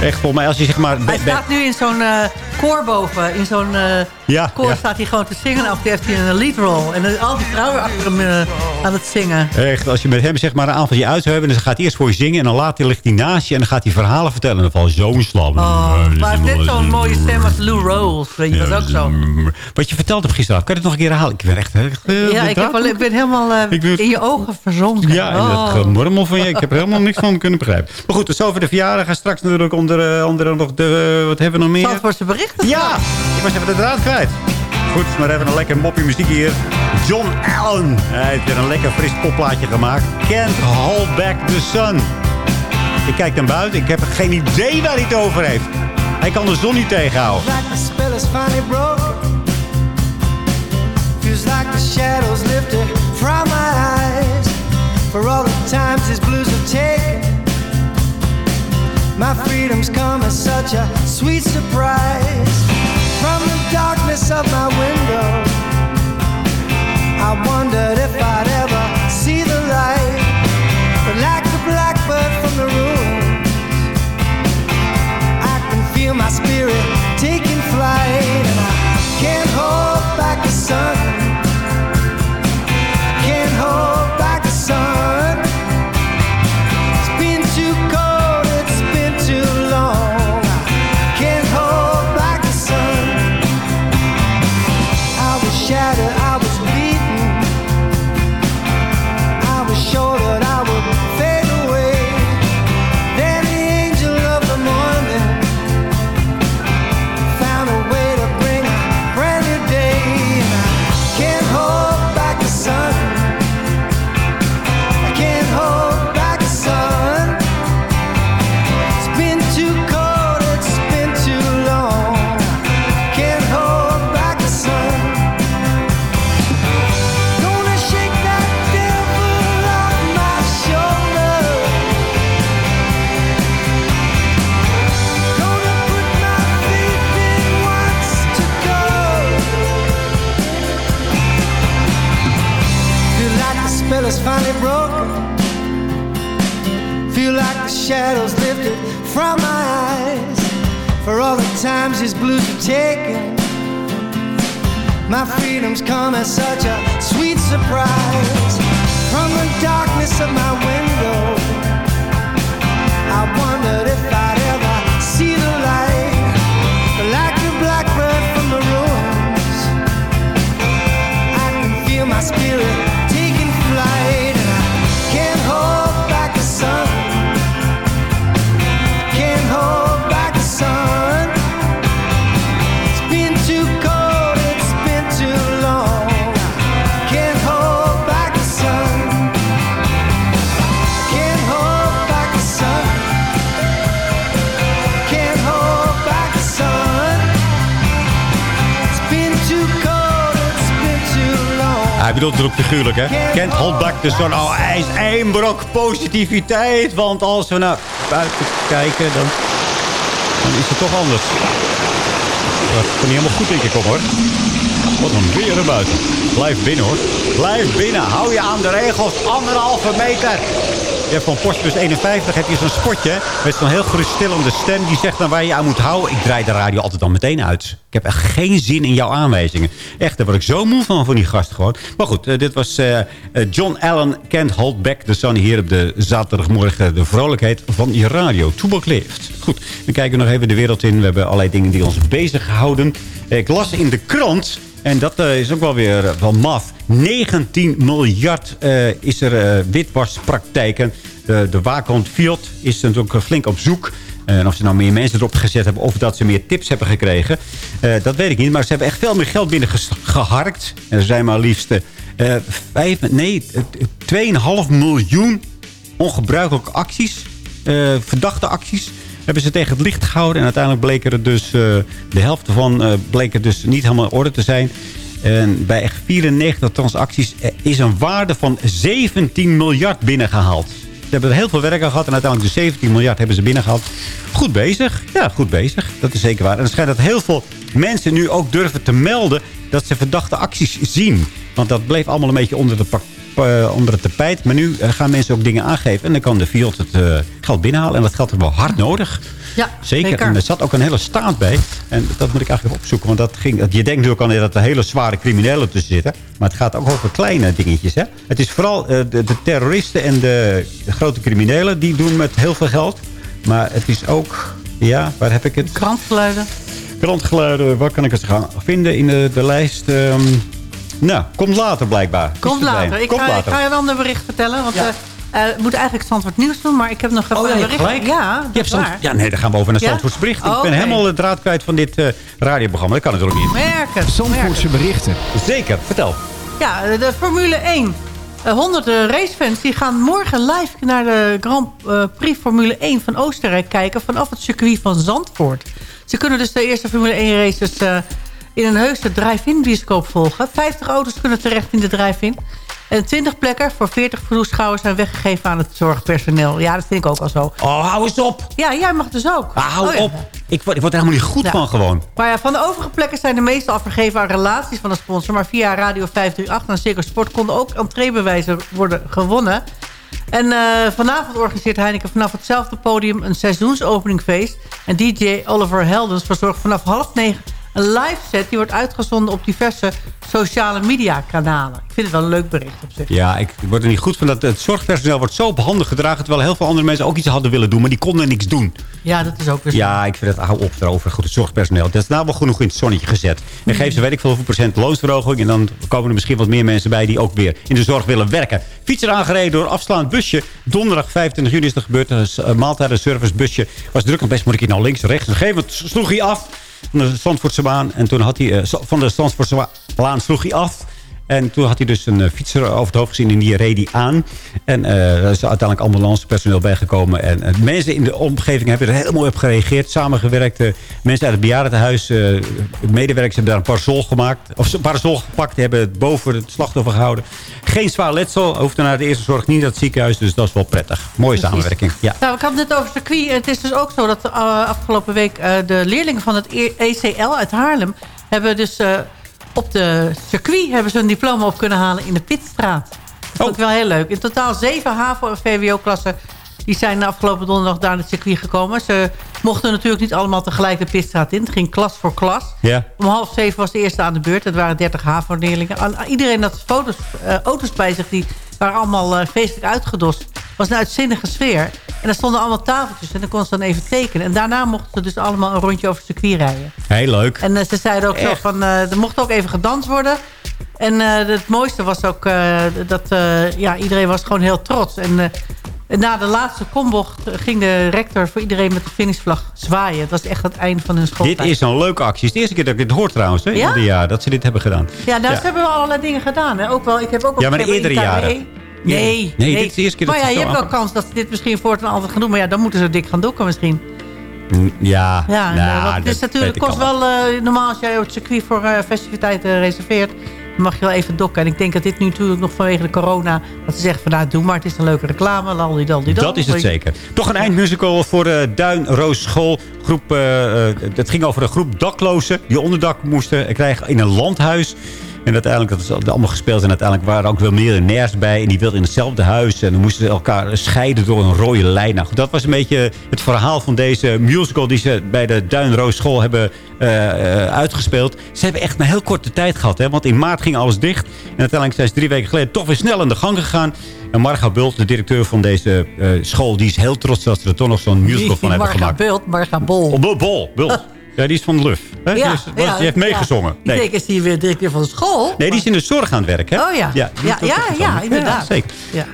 Echt, volgens mij als je zeg maar... Hij staat nu in zo'n eh, koor boven. In zo'n eh, Ja, koor ja. staat hij gewoon te zingen. Af heeft hij een lead role. En dan al die vrouwen achter hem eh, aan het zingen. Echt, als je met hem zeg maar een avondje uit zou hebben... dan gaat hij eerst voor je zingen en dan later ligt hij naast je... en dan gaat hij verhalen vertellen. En dan valt je zo in slaap. Oh, maar net zo'n mooie stem als Lou Rawls. Weet je, dat is ook zo. Wat je verteld hebt gisteren, kan je het nog een keer herhalen? Ik ben echt... echt Ja, ik, heb wel, ik ben helemaal eh, Ik ben- in je ogen verzonken. Ja, Oh. dat gemurmel van je. Ik heb er helemaal niks van kunnen begrijpen. Maar goed, dus over de verjaardag. En straks natuurlijk onder, onder nog de... wat hebben we nog meer? Zandvoortse berichten. Ja, ik was even de draad kwijt. Goed, maar even een lekker moppie muziek hier. John Allen. Hij heeft weer een lekker fris popplaatje gemaakt. Can't hold back the sun. Ik kijk naar buiten. Ik heb geen idee waar hij het over heeft. Hij kan de zon niet tegenhouden. like the spell is finally broken. Feels like the shadows My freedom's come as such a sweet surprise. From the darkness of my window, I wondered if I'd ever see the light. But like the blackbird from the ruins, I can feel my spirit taking flight, and I can't hold back the sun. These blues have taken. My freedom's come as such a sweet surprise. From the darkness of my window, I wondered if I'd bedoelt figuurlijk, hè? Kent hold back the sun. Oh, hij is één brok positiviteit. Want als we naar buiten kijken, dan, dan is het toch anders. Dat kan niet helemaal goed in je komen, hoor. Wat een weer er buiten. Blijf binnen, hoor. Blijf binnen. Hou je aan de regels. Anderhalve meter. Je hebt van Postbus 51 heb je zo'n spotje. Met zo'n heel geruststellende stem. Die zegt dan waar je aan moet houden. Ik draai de radio altijd dan meteen uit. Ik heb echt geen zin in jouw aanwijzingen. Echt, daar word ik zo moe van, van die gast gewoon. Maar goed, eh, dit was eh, eh, John Allen. Can't Hold Back the Sun. Hier op de zaterdagmorgen. De vrolijkheid van je radio. Toebak leeft. Goed, we kijken nog even de wereld in. We hebben allerlei dingen die ons bezighouden. Ik las in de krant... En dat is ook wel weer wel maf. 19 miljard uh, is er uh, witwaspraktijken. De, de waakhond Fiat is natuurlijk flink op zoek. En of ze nou meer mensen erop gezet hebben... of dat ze meer tips hebben gekregen... dat weet ik niet. Maar ze hebben echt veel meer geld binnengeharkt. En er zijn maar liefst... vijf, nee, 2,5 miljoen ongebruikelijke acties. verdachte acties hebben ze tegen het licht gehouden. En uiteindelijk bleek er dus de helft ervan uh, dus niet helemaal in orde te zijn. En bij echt 94 transacties is een waarde van 17 miljard binnengehaald. hebben heel veel werk aan gehad. En uiteindelijk de 17 miljard hebben ze binnengehaald. Goed bezig. Ja, goed bezig. Dat is zeker waar. En het schijnt dat heel veel mensen nu ook durven te melden... dat ze verdachte acties zien. Want dat bleef allemaal een beetje onder de eh, onder het tapijt. Maar nu eh, gaan mensen ook dingen aangeven. En dan kan de Fiat het eh, geld binnenhalen. En dat geld hebben we hard nodig. Ja, zeker. En er zat ook een hele staat bij. En dat moet ik eigenlijk opzoeken. Want dat ging, je denkt natuurlijk al dat er hele zware criminelen tussen zitten. Maar het gaat ook over kleine dingetjes. Hè? Het is vooral de, de, terroristen en de, de, grote criminelen. Die doen met heel veel geld. Maar het is ook... Ja, waar heb ik het? Krantgeluiden. Krantgeluiden. Waar kan ik het gaan vinden in de, de lijst... Um, nou, komt later blijkbaar. Komt later. Ik, ga, ik ga je wel een bericht vertellen. Want ja. uh, uh, moet eigenlijk Zandvoort nieuws doen. Maar ik heb nog even oh, een bericht. Gelijk? Ja, dat je waar. Ja, nee, dan gaan we over naar Zandvoorts bericht. Oh, ik ben helemaal de draad kwijt van dit uh, radioprogramma. Dat kan natuurlijk niet. Merken. Zandvoortse berichten. Zeker, vertel. Ja, de Formule 1. honderden racefans die gaan morgen live naar de Grand Prix Formule 1 van Oostenrijk kijken... vanaf het circuit van Zandvoort. Ze kunnen dus de eerste Formule 1 races in een heuse drive-in bioscoop volgen. 50 auto's kunnen terecht in de drive-in. En 20 plekken voor 40 toeschouwers zijn weggegeven aan het zorgpersoneel. Ja, dat vind ik ook al zo. Oh, hou eens op. Ja, jij mag dus ook. Ah, hou oh, ja. op. Ik word, ik word er helemaal niet goed Ja. van gewoon. Maar ja, van de overige plekken zijn de meeste al vergeven aan relaties van de sponsor. Maar via Radio 538 en Circus Sport konden ook entreebewijzen worden gewonnen. En eh, vanavond organiseert Heineken vanaf hetzelfde podium een seizoensopeningfeest. En DJ Oliver Heldens verzorgt vanaf half negen een live set. Die wordt uitgezonden op diverse sociale media kanalen. Ik vind het wel een leuk bericht op zich. Ja, ik word er niet goed van dat het zorgpersoneel wordt zo op handen gedragen... terwijl heel veel andere mensen ook iets hadden willen doen... maar die konden niks doen. Ja, dat is ook weer zo. Ja, ik vind het, hou op erover. Goed, het zorgpersoneel. Dat is nou wel genoeg in het zonnetje gezet. En geef ze weet ik veel hoeveel procent loonsverhoging... en dan komen er misschien wat meer mensen bij die ook weer in de zorg willen werken. Fietser aangereden door afslaand busje. Donderdag 25 juni is er gebeurd. Een uh, maaltijden servicebusje. Was druk, en best moet ik hier nou links, rechts. Op een gegeven moment sloeg hij af van de Zandvoortse baan. En toen had hij, uh, van de Zandvoortse baan sloeg hij af. En toen had hij dus een uh, fietser over het hoofd gezien en die reed hij aan. En er is uiteindelijk ambulancepersoneel bijgekomen. En uh, mensen in de omgeving hebben er heel mooi op gereageerd. Samengewerkt. mensen uit het bejaardentehuis, medewerkers hebben daar een parasol gemaakt. Of een parasol gepakt. Die hebben het boven het slachtoffer gehouden. Geen zwaar letsel. Hoefde naar de eerste zorg niet naar het ziekenhuis. Dus dat is wel prettig. Mooie Precies. samenwerking. Ja. Nou, ik had het net over circuit. Het is dus ook zo dat afgelopen week de leerlingen van het ECL uit Haarlem... hebben dus op de circuit hebben ze een diploma op kunnen halen in de Pitstraat. Dat vond ik wel heel leuk. In totaal zeven HAVO- en VWO-klassen... die zijn de afgelopen donderdag daar naar het circuit gekomen. Ze mochten natuurlijk niet allemaal tegelijk de Pitstraat in. Het ging klas voor klas. Ja. Om half zeven was de eerste aan de beurt. Het waren 30 HAVO-leerlingen. Iedereen had foto's, uh, auto's bij zich... die waren allemaal uh, feestelijk uitgedost. Het was een uitzinnige sfeer. En er stonden allemaal tafeltjes en dan kon ze dan even tekenen. En daarna mochten ze dus allemaal een rondje over het circuit rijden. Heel leuk. En uh, ze zeiden ook Echt? zo van, uh, er mocht ook even gedanst worden. En uh, het mooiste was ook dat ja, iedereen was gewoon heel trots. En na de laatste kombocht ging de rector voor iedereen met de finishvlag zwaaien. Het was echt het einde van hun schooltijd. Dit is een leuke actie. Het is de eerste keer dat ik dit hoor trouwens. Hè, ja? Ieder jaar dat ze dit hebben gedaan. Ja, nou, ja. ze hebben wel allerlei dingen gedaan. Hè. Ook wel, ik heb ook ja, maar eerdere jaren. Nee, nee, dit is de eerste keer dat maar ja, je hebt wel kans dat ze dit misschien voortaan altijd gaan doen. Maar ja, dan moeten ze dik gaan dokken misschien. Ja, ja nou, het is natuurlijk, kost wel... Uh, normaal als jij het circuit voor uh, festiviteiten reserveert... dan mag je wel even dokken. En ik denk dat dit nu natuurlijk nog vanwege de corona... dat ze zeggen van nou, doe maar, het is een leuke reclame. Lal, die, dal, die, dal. Dat is het zeker. Toch een eindmusical voor de Duin Roos School. Groep, uh, het ging over een groep daklozen... die onderdak moesten krijgen in een landhuis... En uiteindelijk, dat is allemaal gespeeld. En uiteindelijk waren er ook wel meer ners bij. En die wilden in hetzelfde huis. En dan moesten ze elkaar scheiden door een rode lijn. Nou, dat was een beetje het verhaal van deze musical... die ze bij de Duinroos School hebben uh, uh, uitgespeeld. Ze hebben echt een heel korte tijd gehad. Hè? Want in maart ging alles dicht. En uiteindelijk zijn ze drie weken geleden toch weer snel aan de gang gegaan. En Marga Bult, de directeur van deze uh, school... die is heel trots dat ze er toch nog zo'n musical van hebben Marga gemaakt. Bult, Marga Bol. Oh, Bol, Bol, Bult. Ja, die is van Luf. Hè? Ja, die, is, ja, die heeft meegezongen. Nee. Ik denk, is die weer van de school? Nee, die is in de zorg aan het werk. Hè? Oh ja, ja, ja, ja, inderdaad. zeker. Ja,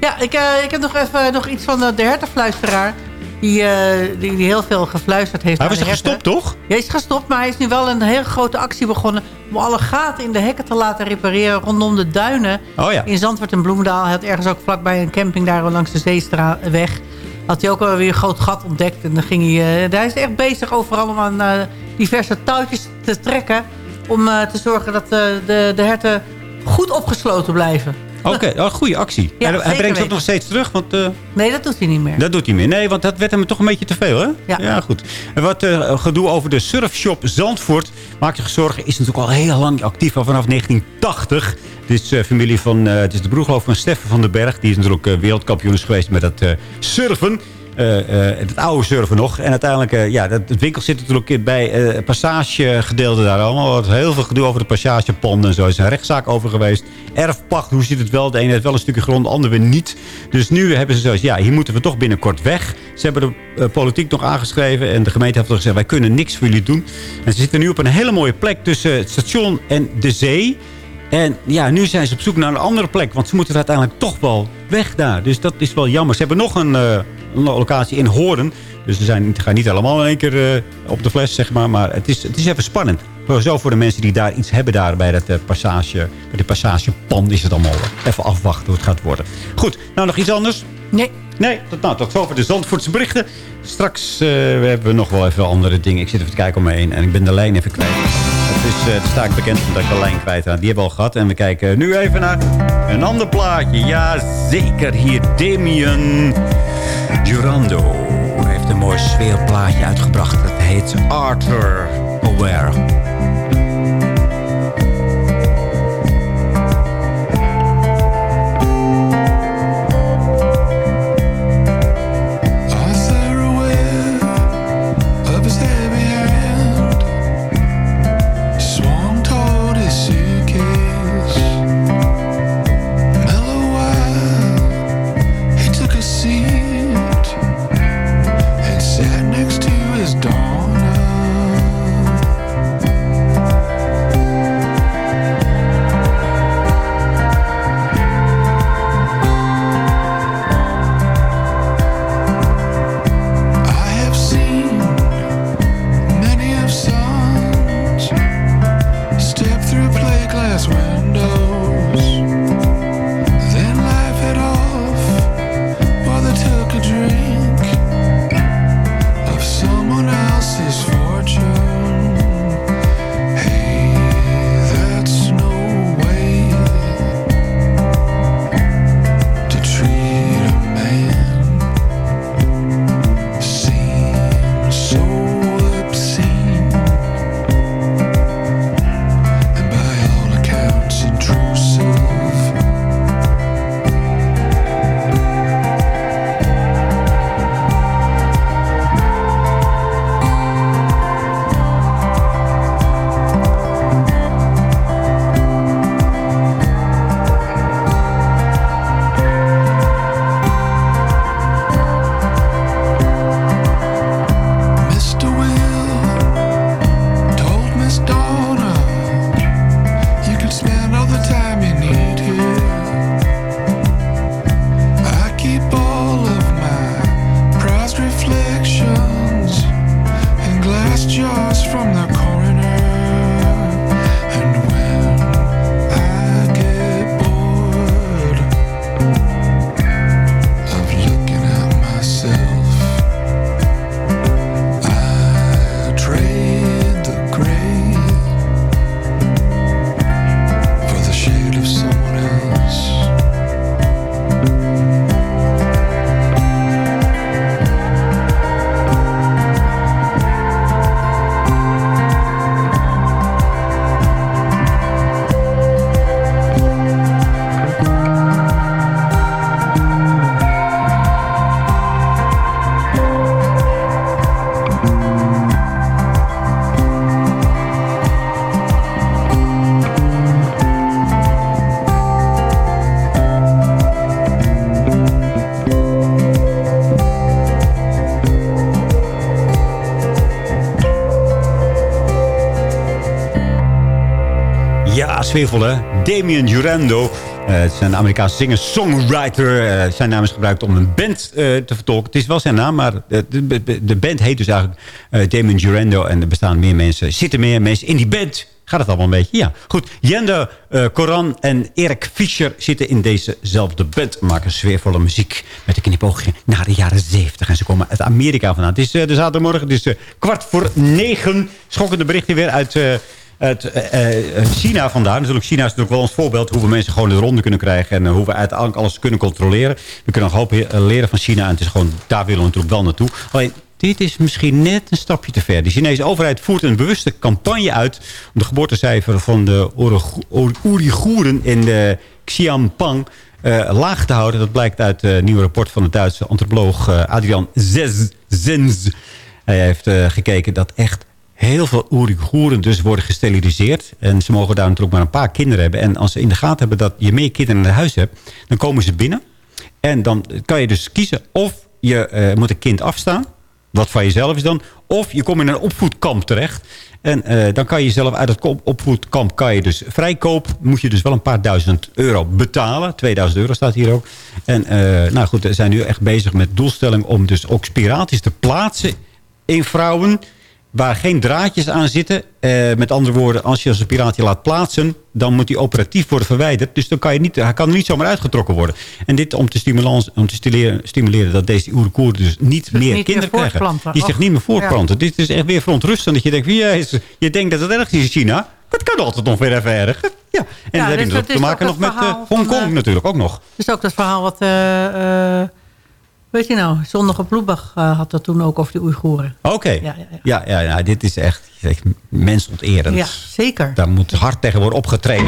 ja ik, uh, ik heb nog even nog iets van de, de hertenfluisteraar. Die, uh, die, die heel veel gefluisterd heeft. Hij was gestopt, toch? Ja, hij is gestopt, maar hij is nu wel een hele grote actie begonnen... om alle gaten in de hekken te laten repareren rondom de duinen. Oh ja. In Zandvoort en Bloemendaal. Hij had ergens ook vlakbij een camping daar langs de Zeestraatweg had hij ook weer een groot gat ontdekt. En dan ging hij... Uh, hij is echt bezig overal om aan uh, diverse touwtjes te trekken... om uh, te zorgen dat de, de herten goed opgesloten blijven. Oké, oh, goede actie. Ja, en hij brengt ze ook nog steeds terug, want... eh, Nee, dat doet hij niet meer. Dat doet hij meer. Nee, want dat werd hem toch een beetje te veel, hè? Ja. goed. En wat eh, gedoe over de surfshop Zandvoort. Maak je zorgen, is natuurlijk al heel lang actief. Al vanaf 1980. Dit is eh, familie van... eh, het is de broer van Steffen van den Berg. Die is natuurlijk eh, wereldkampioen is geweest met dat surfen. Het oude surfen nog. En uiteindelijk, ja, dat, het winkel zit natuurlijk bij het passagegedeelte daar allemaal. Is heel veel gedoe over de passagepanden en zo. Er is een rechtszaak over geweest. Erfpacht, hoe zit het wel? De ene heeft wel een stukje grond, de andere weer niet. Dus nu hebben ze zoiets, ja, hier moeten we toch binnenkort weg. Ze hebben de politiek nog aangeschreven. En de gemeente heeft al gezegd, wij kunnen niks voor jullie doen. En ze zitten nu op een hele mooie plek tussen het station en de zee. En ja, nu zijn ze op zoek naar een andere plek. Want ze moeten uiteindelijk toch wel weg daar. Dus dat is wel jammer. Ze hebben nog een, eh, locatie in Hoorn. Dus ze zijn, gaan niet allemaal in één keer eh, op de fles, zeg maar. Maar het is, het is even spannend. Zo voor de mensen die daar iets hebben daar bij, dat, eh, passage, bij de passagepan is het allemaal. Even afwachten hoe het gaat worden. Goed, nou nog iets anders? Nee. Nee, tot, nou, tot zover de Zandvoortse berichten. Straks eh, hebben we nog wel even andere dingen. Ik zit even te kijken om me heen en ik ben de lijn even kwijt. Het is, uh, sta ik bekend omdat ik de lijn kwijt had. Die hebben we al gehad. En we kijken nu even naar een ander plaatje. Ja, zeker hier. Damien Durando heeft een mooi sfeerplaatje uitgebracht. Het heet Arthur Aware. Hè. Damien Durando. Eh, het is een Amerikaanse singer-songwriter. Eh, zijn naam is gebruikt om een band eh, te vertolken. Het is wel zijn naam, maar de, de, band heet dus eigenlijk Damien Durando. En er bestaan meer mensen, zitten meer mensen in die band. Gaat het allemaal een beetje? Ja, goed. Jende Koran en Erik Fischer zitten in dezezelfde band. Maken sfeervolle muziek met een knipoogje naar de jaren 70. En ze komen uit Amerika vandaan. Het is de zaterdagmorgen, het is kwart voor negen. Schokkende berichten weer uit... Het, eh, eh, China vandaar. Natuurlijk, China is natuurlijk wel ons voorbeeld... hoe we mensen gewoon de ronde kunnen krijgen... en eh, hoe we uiteindelijk alles kunnen controleren. We kunnen nog hoop leren van China... en het is gewoon, daar willen we natuurlijk wel naartoe. Alleen, dit is misschien net een stapje te ver. De Chinese overheid voert een bewuste campagne uit... om de geboortecijfer van de Oeigoeren in de Xiampang... eh, laag te houden. Dat blijkt uit een nieuw rapport van de Duitse antropoloog Adrian Zenz. Hij heeft gekeken dat echt heel veel Oeigoeren dus worden gesteriliseerd. En ze mogen daar natuurlijk maar een paar kinderen hebben. En als ze in de gaten hebben dat je meer kinderen in huis hebt... dan komen ze binnen. En dan kan je dus kiezen of je eh, moet een kind afstaan. Wat van jezelf is dan. Of je komt in een opvoedkamp terecht. En eh, dan kan je jezelf uit het opvoedkamp kan je dus vrijkoop. Moet je dus wel een paar duizend euro betalen. 2000 euro staat hier ook. En eh, nou goed, we zijn nu echt bezig met doelstelling om dus ook spiraatjes te plaatsen in vrouwen waar geen draadjes aan zitten. Eh, met andere woorden, als je als een piraatje laat plaatsen... dan moet die operatief worden verwijderd. Dus dan kan je niet, hij kan er niet zomaar uitgetrokken worden. En dit om te, stimulans, om te stimuleren, stimuleren dat deze oerkoeren dus niet meer niet meer kinderen krijgen. Die zich niet meer voortplanten. Dit is echt weer verontrustend. Dat je denkt, wie, jezus, je denkt dat het erg is in China. Dat kan altijd nog weer even erg. Ja. En Ja, dat dus te maken nog met eh, Hongkong eh, natuurlijk ook nog. Dus ook dat verhaal wat... weet je nou, Zondag op eh, had dat toen ook over de Oeigoeren. Oké. Ja, ja, Ja, ja, ja, dit is echt, mensonterend. Ja, zeker. Daar moet hard tegen worden opgetreden.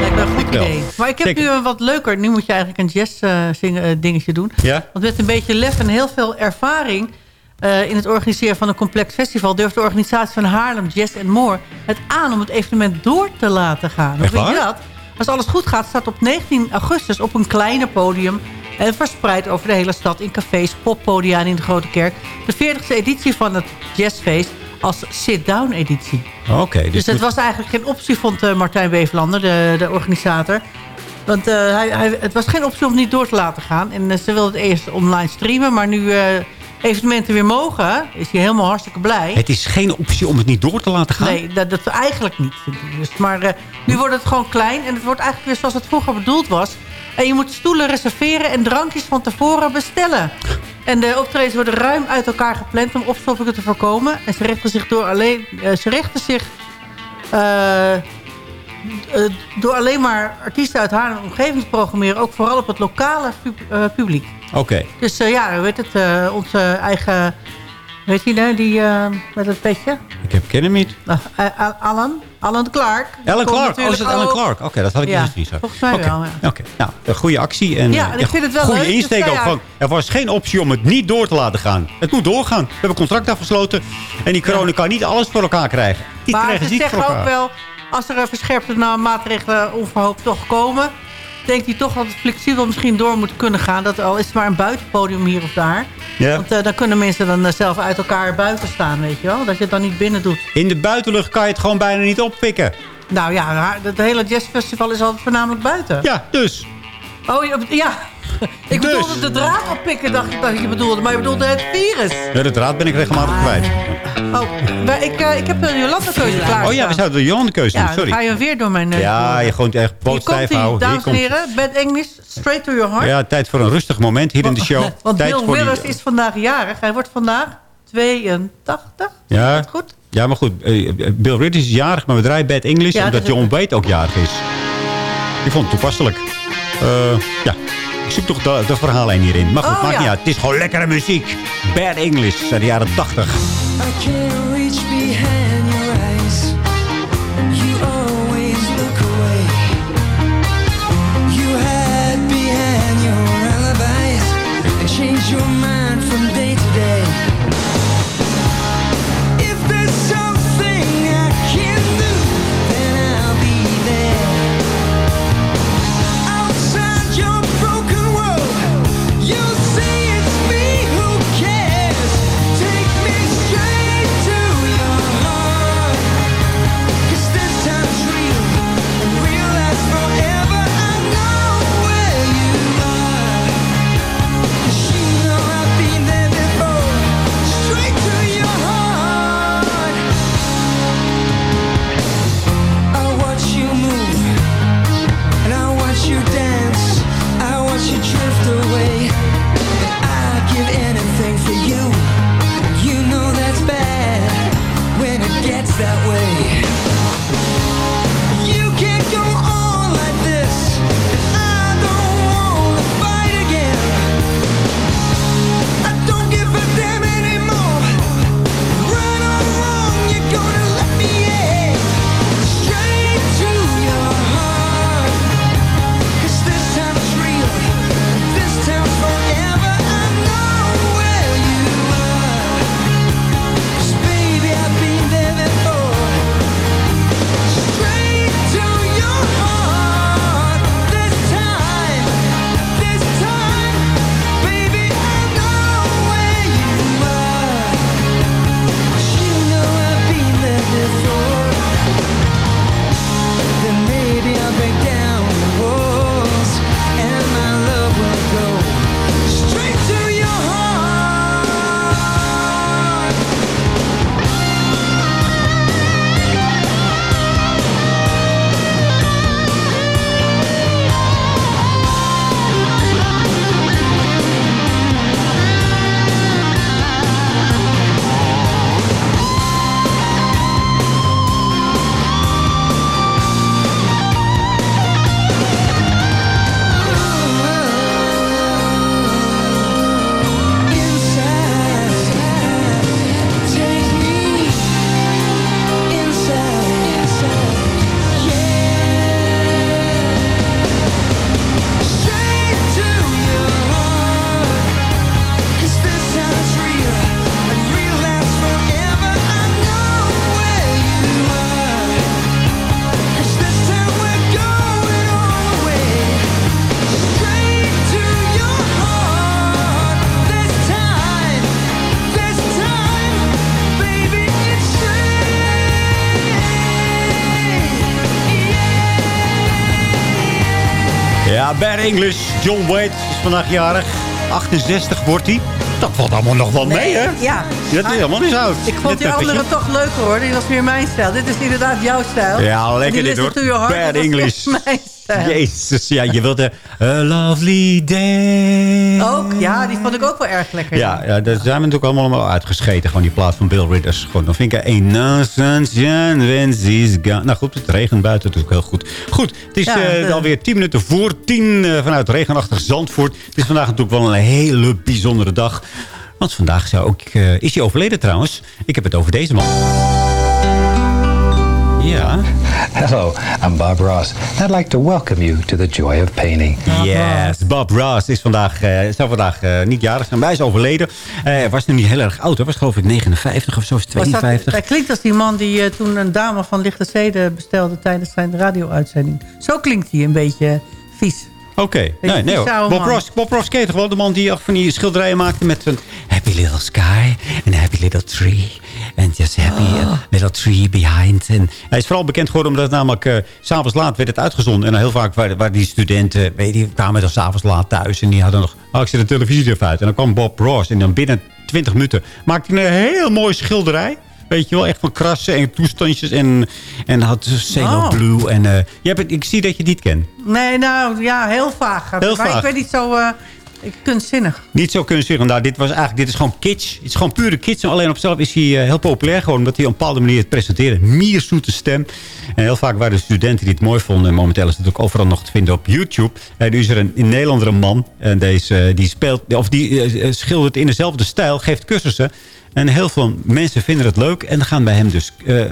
Lijkt me een goed idee. Maar ik heb Zeker. nu een wat leuker. Nu moet je eigenlijk een jazz eh, zingen, eh, dingetje doen. Ja? Want met een beetje lef en heel veel ervaring... in het organiseren van een complex festival... durft de organisatie van Haarlem Jazz More het aan om het evenement door te laten gaan. Hoe vind je dat? Als alles goed gaat, staat op 19 augustus op een kleiner podium... en verspreid over de hele stad in cafés, poppodia en in de Grote Kerk... de 40e editie van het jazzfeest als sit-down editie. Oké. Dus, dus het was eigenlijk geen optie, vond eh, Martijn Weverlander, de, de organisator. Want eh, hij, hij, het was geen optie om het niet door te laten gaan. En eh, ze wilden het eerst online streamen. Maar nu evenementen weer mogen, is hij helemaal hartstikke blij. Het is geen optie om het niet door te laten gaan? Nee, dat, dat eigenlijk niet. Dus, maar nu wordt het gewoon klein. En het wordt eigenlijk weer zoals het vroeger bedoeld was. En je moet stoelen reserveren en drankjes van tevoren bestellen. En de optredens worden ruim uit elkaar gepland om opstoppingen te voorkomen. En ze richten zich door alleen... eh, ze richten zich... eh, eh, door alleen maar artiesten uit haar omgeving te programmeren... ook vooral op het lokale pu- publiek. Oké. Dus eh, ja, weet het, onze eigen... Weet je nou, die eh, met het petje? Ik heb ken hem niet. Nou, eh, Al- Alan, Alan Clark. Alan Clark. Oh, is het Alan ook. Clark? Oké, dat had ik Ja, niet gezien. zo. volgens mij wel, ja. Oké, nou, een goede actie. En, Ja, eh, en ik vind het wel goede leuk, dus insteek nou ook van, er was geen optie om het niet door te laten gaan. Het moet doorgaan. We hebben een contract afgesloten. En die corona kan niet alles voor elkaar krijgen. Die Maar krijgen ze zeggen ook wel, als er eh, verscherpte maatregelen onverhoopt toch komen... denkt hij toch dat het flexibel misschien door moet kunnen gaan. Dat al is het maar een buitenpodium hier of daar. Ja. Want eh, dan kunnen mensen dan eh, zelf uit elkaar buiten staan, weet je wel. Dat je het dan niet binnen doet. In de buitenlucht kan je het gewoon bijna niet oppikken. Nou ja, het hele jazzfestival is altijd voornamelijk buiten. Ja, dus. Oh, ja. Ik Dus. bedoelde de draad oppikken, dacht ik dat je bedoelde. Maar je bedoelde het virus. Ja, de draad ben ik regelmatig kwijt. Oh, maar ik, eh, ik heb de Jolanda-keuze klaar. Oh ja, we zouden de Johan keuze doen. Ja, Sorry. ga je weer door mijn... eh, Ja, je gewoon echt poot stijf houden. dames en heren. Bad English, straight to your heart. Ja, tijd voor een rustig moment hier in de show. Want tijd Bill voor die- Withers is vandaag jarig. Hij wordt vandaag 82. Ja, goed? ja, maar goed. eh, Bill Ridley is jarig, maar we draaien Bad English. Ja, omdat John Bate ook jarig is. Ik vond het toepasselijk. Ja, ik zoek toch de, de verhaallijn hierin. Maar goed, Oh, maakt ja. niet uit. Het is gewoon lekkere muziek. Bad English uit de jaren 80. I can't reach behind Ja, Bad English. John Wade is vandaag jarig. 68 wordt hij. Dat valt allemaal nog wel mee, hè? Ja. Dat is helemaal niet zo oud. Ik vond die andere toch leuker hoor. Die was weer mijn stijl. Dit is inderdaad jouw stijl. Ja, lekker dit hoor. Bad English. weer Mijn stijl. Jezus, ja, je wilde... A lovely day. Ook, ja, die vond ik ook wel erg lekker. Ja, ja, daar zijn we natuurlijk allemaal uitgescheten. Gewoon die plaat van Bill Ridders. Gewoon, dan vind ik een sunshine when she's gone. Nou goed, het regent buiten. Ook heel goed. Goed, het is Ja, eh, de- alweer tien minuten voor tien eh, vanuit regenachtig Zandvoort. Het is vandaag natuurlijk wel een hele bijzondere dag. Want vandaag zou ook, eh, is hij overleden trouwens. Ik heb het over deze man. Ja. Hello, I'm Bob Ross. I'd like to welcome you to the joy of painting. Yes, Bob Ross is vandaag, eh, zou vandaag eh, niet jarig zijn. Maar hij is overleden. Eh, Hij was nu niet heel erg oud. Hij was geloof ik 59 of zo, of Was dat- 52. Hij klinkt als die man die toen een dame van Lichte Zeden bestelde tijdens zijn radio-uitzending. Zo klinkt hij een beetje vies. Oké, nee, nee Bob. Ross, Bob Ross ken je toch wel? De man die van die schilderijen maakte met een happy little sky and a happy little tree. And just happy Oh. uh, little tree behind. En hij is vooral bekend geworden omdat het namelijk uh, s'avonds laat werd het uitgezonden. En heel vaak waren, die studenten, weet je, die kwamen dan s'avonds laat thuis. En die hadden nog, oh ik zet de televisie even uit. En dan kwam Bob Ross en dan binnen 20 minuten maakte hij een heel mooi schilderij. Weet je wel, echt van krassen en toestandjes. En, en had Sailor Oh. Blue. En, uh, je hebt ik zie dat je het niet kent. Nee, nou ja, heel vaag. Heel maar vaag. ik weet niet zo eh, kunstzinnig. Niet zo zeggen. Nou, dit was eigenlijk dit is gewoon kitsch. Het is gewoon pure kitsch. En alleen op zichzelf is hij eh, heel populair geworden. Omdat hij op een bepaalde manier het presenteerde. Mierzoete stem. En heel vaak waren de studenten die het mooi vonden. En momenteel is het ook overal nog te vinden op YouTube. En nu is er een in Nederlander een man. En deze, eh, die speelt, of die eh, schildert in dezelfde stijl. Geeft cursussen. En heel veel mensen vinden het leuk. En gaan bij hem dus eh,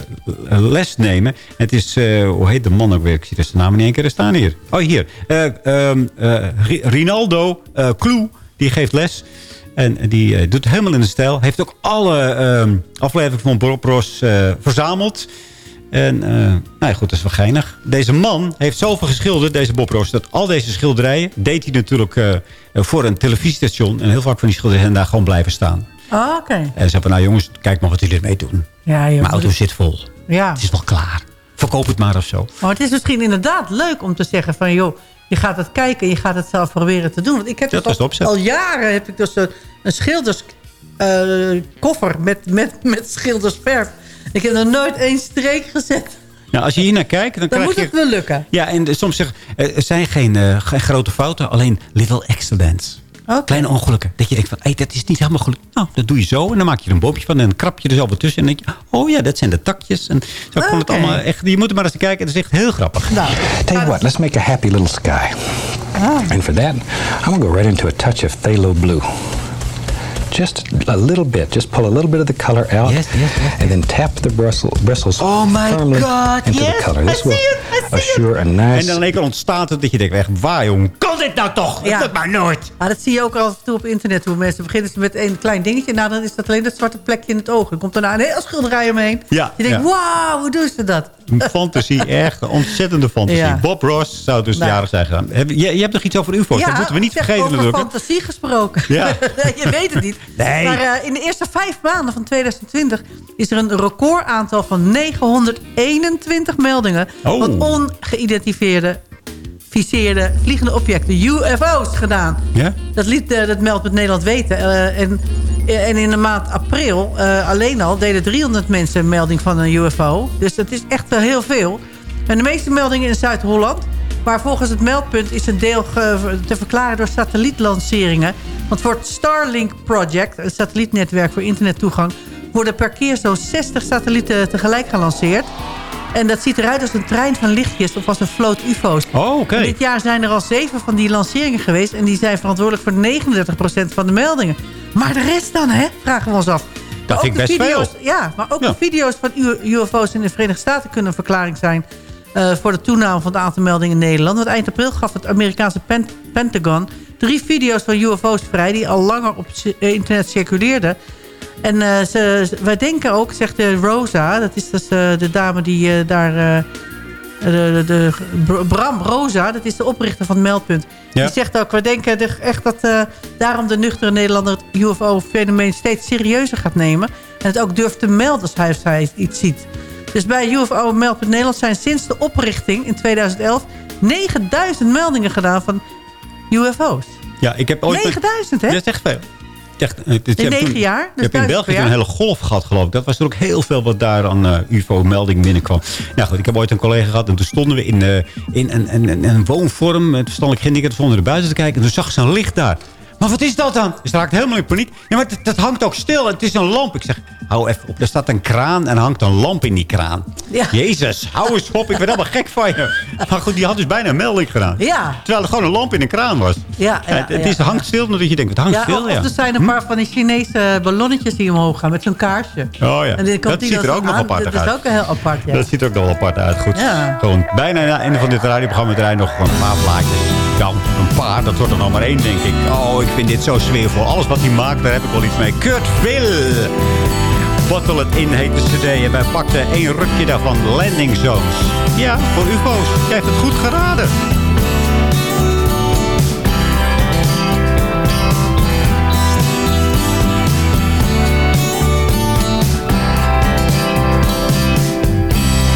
les nemen. Het is, eh, hoe heet de man ook weer? Ik zie de naam in één keer staan hier. Oh, hier. Eh, ehm, eh, Ri- Rinaldo uh, Kloe. Die geeft les. En die uh, doet helemaal in de stijl. Heeft ook alle ehm, afleveringen van Bob Ross uh, verzameld. En uh, nou goed, dat is wel geinig. Deze man heeft zoveel geschilderd, deze Bob Ross... dat al deze schilderijen deed hij natuurlijk uh, voor een televisiestation. En heel vaak van die schilderijen daar gewoon blijven staan. Oh, oké. Okay. En ze van, nou jongens, kijk maar wat jullie ermee doen. Ja, joh, Mijn auto zit vol. Ja. Het is wel klaar. Verkoop het maar of zo. Maar het is misschien inderdaad leuk om te zeggen van... joh, je gaat het kijken, je gaat het zelf proberen te doen. Want ik heb dus al, al, jaren heb ik dus een, een schilderskoffer uh, met, met, met schildersverf. Ik heb er nooit één streek gezet. Nou, als je hier naar kijkt, dan, dan krijg moet je... het wel lukken. Ja, en soms zeg er zijn geen, uh, geen grote fouten, alleen little accidents. Okay. Kleine ongelukken. Dat je denkt van, hey, dat is niet helemaal gelukt. Nou, dat doe je zo. En dan maak je er een boompje van. En dan krap je er zo wat tussen. En dan denk je, oh ja, dat zijn de takjes. En zo okay. het allemaal echt... Je moet er maar eens kijken. Het is echt heel grappig. Nou, Tell you what, let's make a happy little sky. Ah. And for that, I'm going to go right into a touch of phthalo blue. Just a little bit. Just pull a little bit of the color out. Yes, yes, yes. And then tap the bristle, bristles oh my firmly God, into yes, the color. This I will see it, assure a nice... En dan in één keer ontstaat het dat je denkt, echt, waar jong, kan dit nou toch? Ja. Dat maar nooit. Maar dat zie je ook altijd toe op internet. Hoe mensen beginnen ze met een klein dingetje. Nou, dan is dat alleen dat zwarte plekje in het oog. Dan komt daarna een heel schilderij omheen. Ja, je denkt, ja. wauw, hoe doen ze dat? Een fantasie, echt een ontzettende fantasie. Ja. Bob Ross zou dus Nou. jarig zijn gegaan. Heb, je, je hebt nog iets over UFO's, dat moeten we niet vergeten over natuurlijk. fantasie gesproken. Ja. je weet het niet. Nee. Maar uh, in de eerste vijf maanden van 2020 is er een recordaantal van 921 meldingen... Oh. van ongeïdentificeerde vliegende objecten, UFO's, gedaan. Ja? Dat, liet, uh, dat meldt met Nederland weten. Uh, en, en in de maand april uh, alleen al deden 300 mensen een melding van een UFO. Dus dat is echt wel heel veel. En de meeste meldingen in Zuid-Holland. Maar volgens het meldpunt is een deel te verklaren door satellietlanceringen. Want voor het Starlink Project, een satellietnetwerk voor internettoegang... worden per keer zo'n 60 satellieten tegelijk gelanceerd. En dat ziet eruit als een trein van lichtjes of als een vloot ufo's. Oh, oké. Dit jaar zijn er al zeven van die lanceringen geweest... en die zijn verantwoordelijk voor 39% van de meldingen. Maar de rest dan, hè? Vragen we ons af. Dat vind ik best video's, veel. Ja, maar ook Ja. de video's van UFO's in de Verenigde Staten... kunnen een verklaring zijn voor de toename van het aantal meldingen in Nederland. Want eind april gaf het Amerikaanse Pen Pentagon... drie video's van UFO's vrij die al langer op internet circuleerden... En uh, ze, wij denken ook, zegt de Rosa, dat is dus, uh, de dame die uh, daar... De, de, de, Bram Rosa, dat is de oprichter van het Meldpunt. Ja. Die zegt ook, we denken de, echt dat daarom de nuchtere Nederlander... het UFO-fenomeen steeds serieuzer gaat nemen. En het ook durft te melden als hij, hij iets ziet. Dus bij UFO Meldpunt Nederland zijn sinds de oprichting in 2011... 9000 meldingen gedaan van UFO's. Ja, ik heb ooit... 9000, hè? Dat is echt veel. Echt, het, het- je In negen toen- jaar? Je Dus hebt in België een hele golf gehad, geloof ik. Dat was er ook heel veel wat daar aan eh, UFO-melding binnenkwam. Nou goed, ik heb ooit een collega gehad. En toen stonden we in, eh, in een, een, een, een woonvorm. Met verstandelijk gehandicapten stonden er buiten te kijken. En toen zag ze een licht daar. Maar wat is dat dan? Ze raakte helemaal in paniek. Ja, maar dat, dat hangt ook stil. Het is een lamp. Ik zeg, hou even op. Er staat een kraan en hangt een lamp in die kraan. Ja. Jezus, hou eens op. Ik ben helemaal gek van je. Maar goed, die had dus bijna een melding gedaan. Ja. Terwijl er gewoon een lamp in een kraan was. Ja, ja, het is, hangt stil omdat je denkt, het hangt stil. of Ja. er zijn een paar van die Chinese ballonnetjes die omhoog gaan met zo'n kaarsje. Oh ja, En dat ziet er ook nog apart Dat uit. is ook heel apart, ja. Dat ziet er ook nog wel apart uit. Goed. Ja. Gewoon bijna aan het einde van dit radioprogramma draaien nog gewoon een paar plaatjes. Ja, een paar, dat wordt er nog maar één, denk ik. Oh, ik vind dit zo sfeervol. Alles wat hij maakt, daar heb ik wel iets mee. Kurt Will. Bottle it in heet de cd. En wij pakten één rukje daarvan. Landing Zones. Ja, voor ufo's. Jij hebt het goed geraden.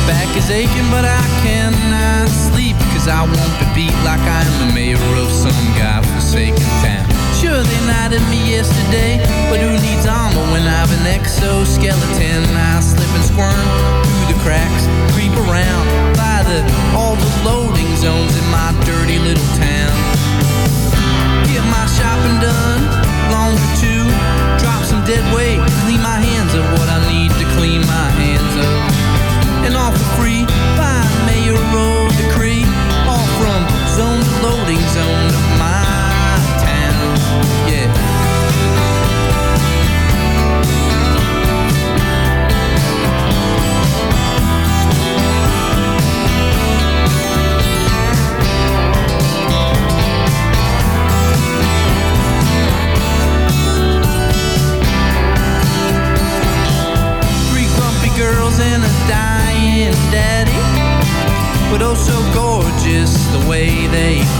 Back is aching, but I cannot sleep. Cause I won't an exoskeleton? I slip and squirm through the cracks, creep around by the all the loading zones in my dirty little town. Get my shopping done, longer too. Drop some dead weight,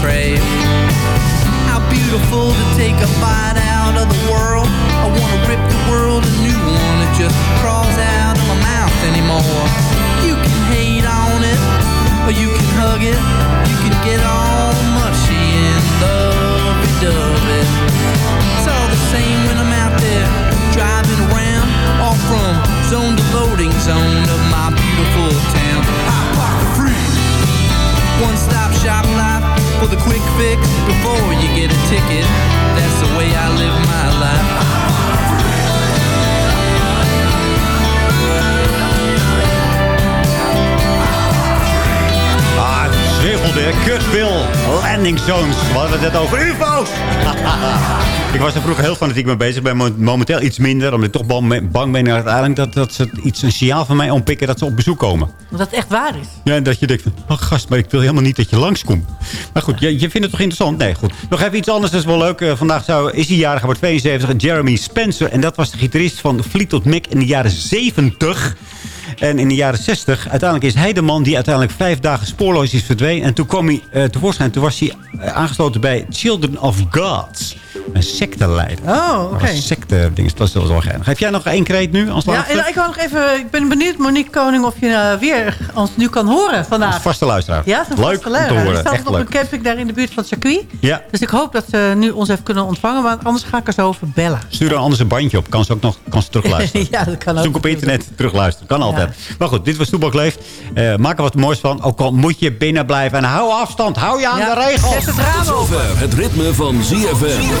crave. How beautiful to take a bite out of the Landing Zones. We hadden het net over UFO's. ik was er vroeger heel fanatiek mee bezig. Ik ben mo- momenteel iets minder. Omdat ik toch bang ben uiteindelijk dat, dat ze iets, een signaal van mij oppikken dat ze op bezoek komen. Dat het echt waar is. Ja, en dat je denkt van, oh gast, maar ik wil helemaal niet dat je langskomt. Maar goed, je, je vindt het toch interessant? Nee, goed. Nog even iets anders, dat is wel leuk. Eh, vandaag zou, is hij jarig, wordt 72, Jeremy Spencer. En dat was de gitarist van Fleetwood Mac in de jaren 70. En in de jaren 60, uiteindelijk is hij de man die uiteindelijk vijf dagen spoorloos is verdwenen. En toen kwam hij eh, tevoorschijn. Toen was hij eh, aangesloten bij Children of God. Een secteleider. Oh, oké. Een secte ding. Dat is wel zo geinig. Heb jij nog één kreet nu? Als Ja, en ik, wou nog even, ik ben benieuwd, Monique Koning, of je eh, weer ons nu kan horen vandaag. Als vaste luisteraar. Ja, leuk vaste om te horen. staat Echt op een leuk. camping daar in de buurt van het circuit. Ja. Dus ik hoop dat ze nu ons even kunnen ontvangen. Want anders ga ik er zo over bellen. Stuur er anders een bandje op. Kan ze ook nog kan ze terugluisteren. ja, dat kan ook. Zoek op internet, terugluisteren. Kan altijd. Maar goed, dit was Toebak Leeft. Eh, maak er wat moois van. Ook al moet je binnen blijven. En hou afstand. Hou je aan Ja, de regels. zet het raam zover het ritme van ZFM.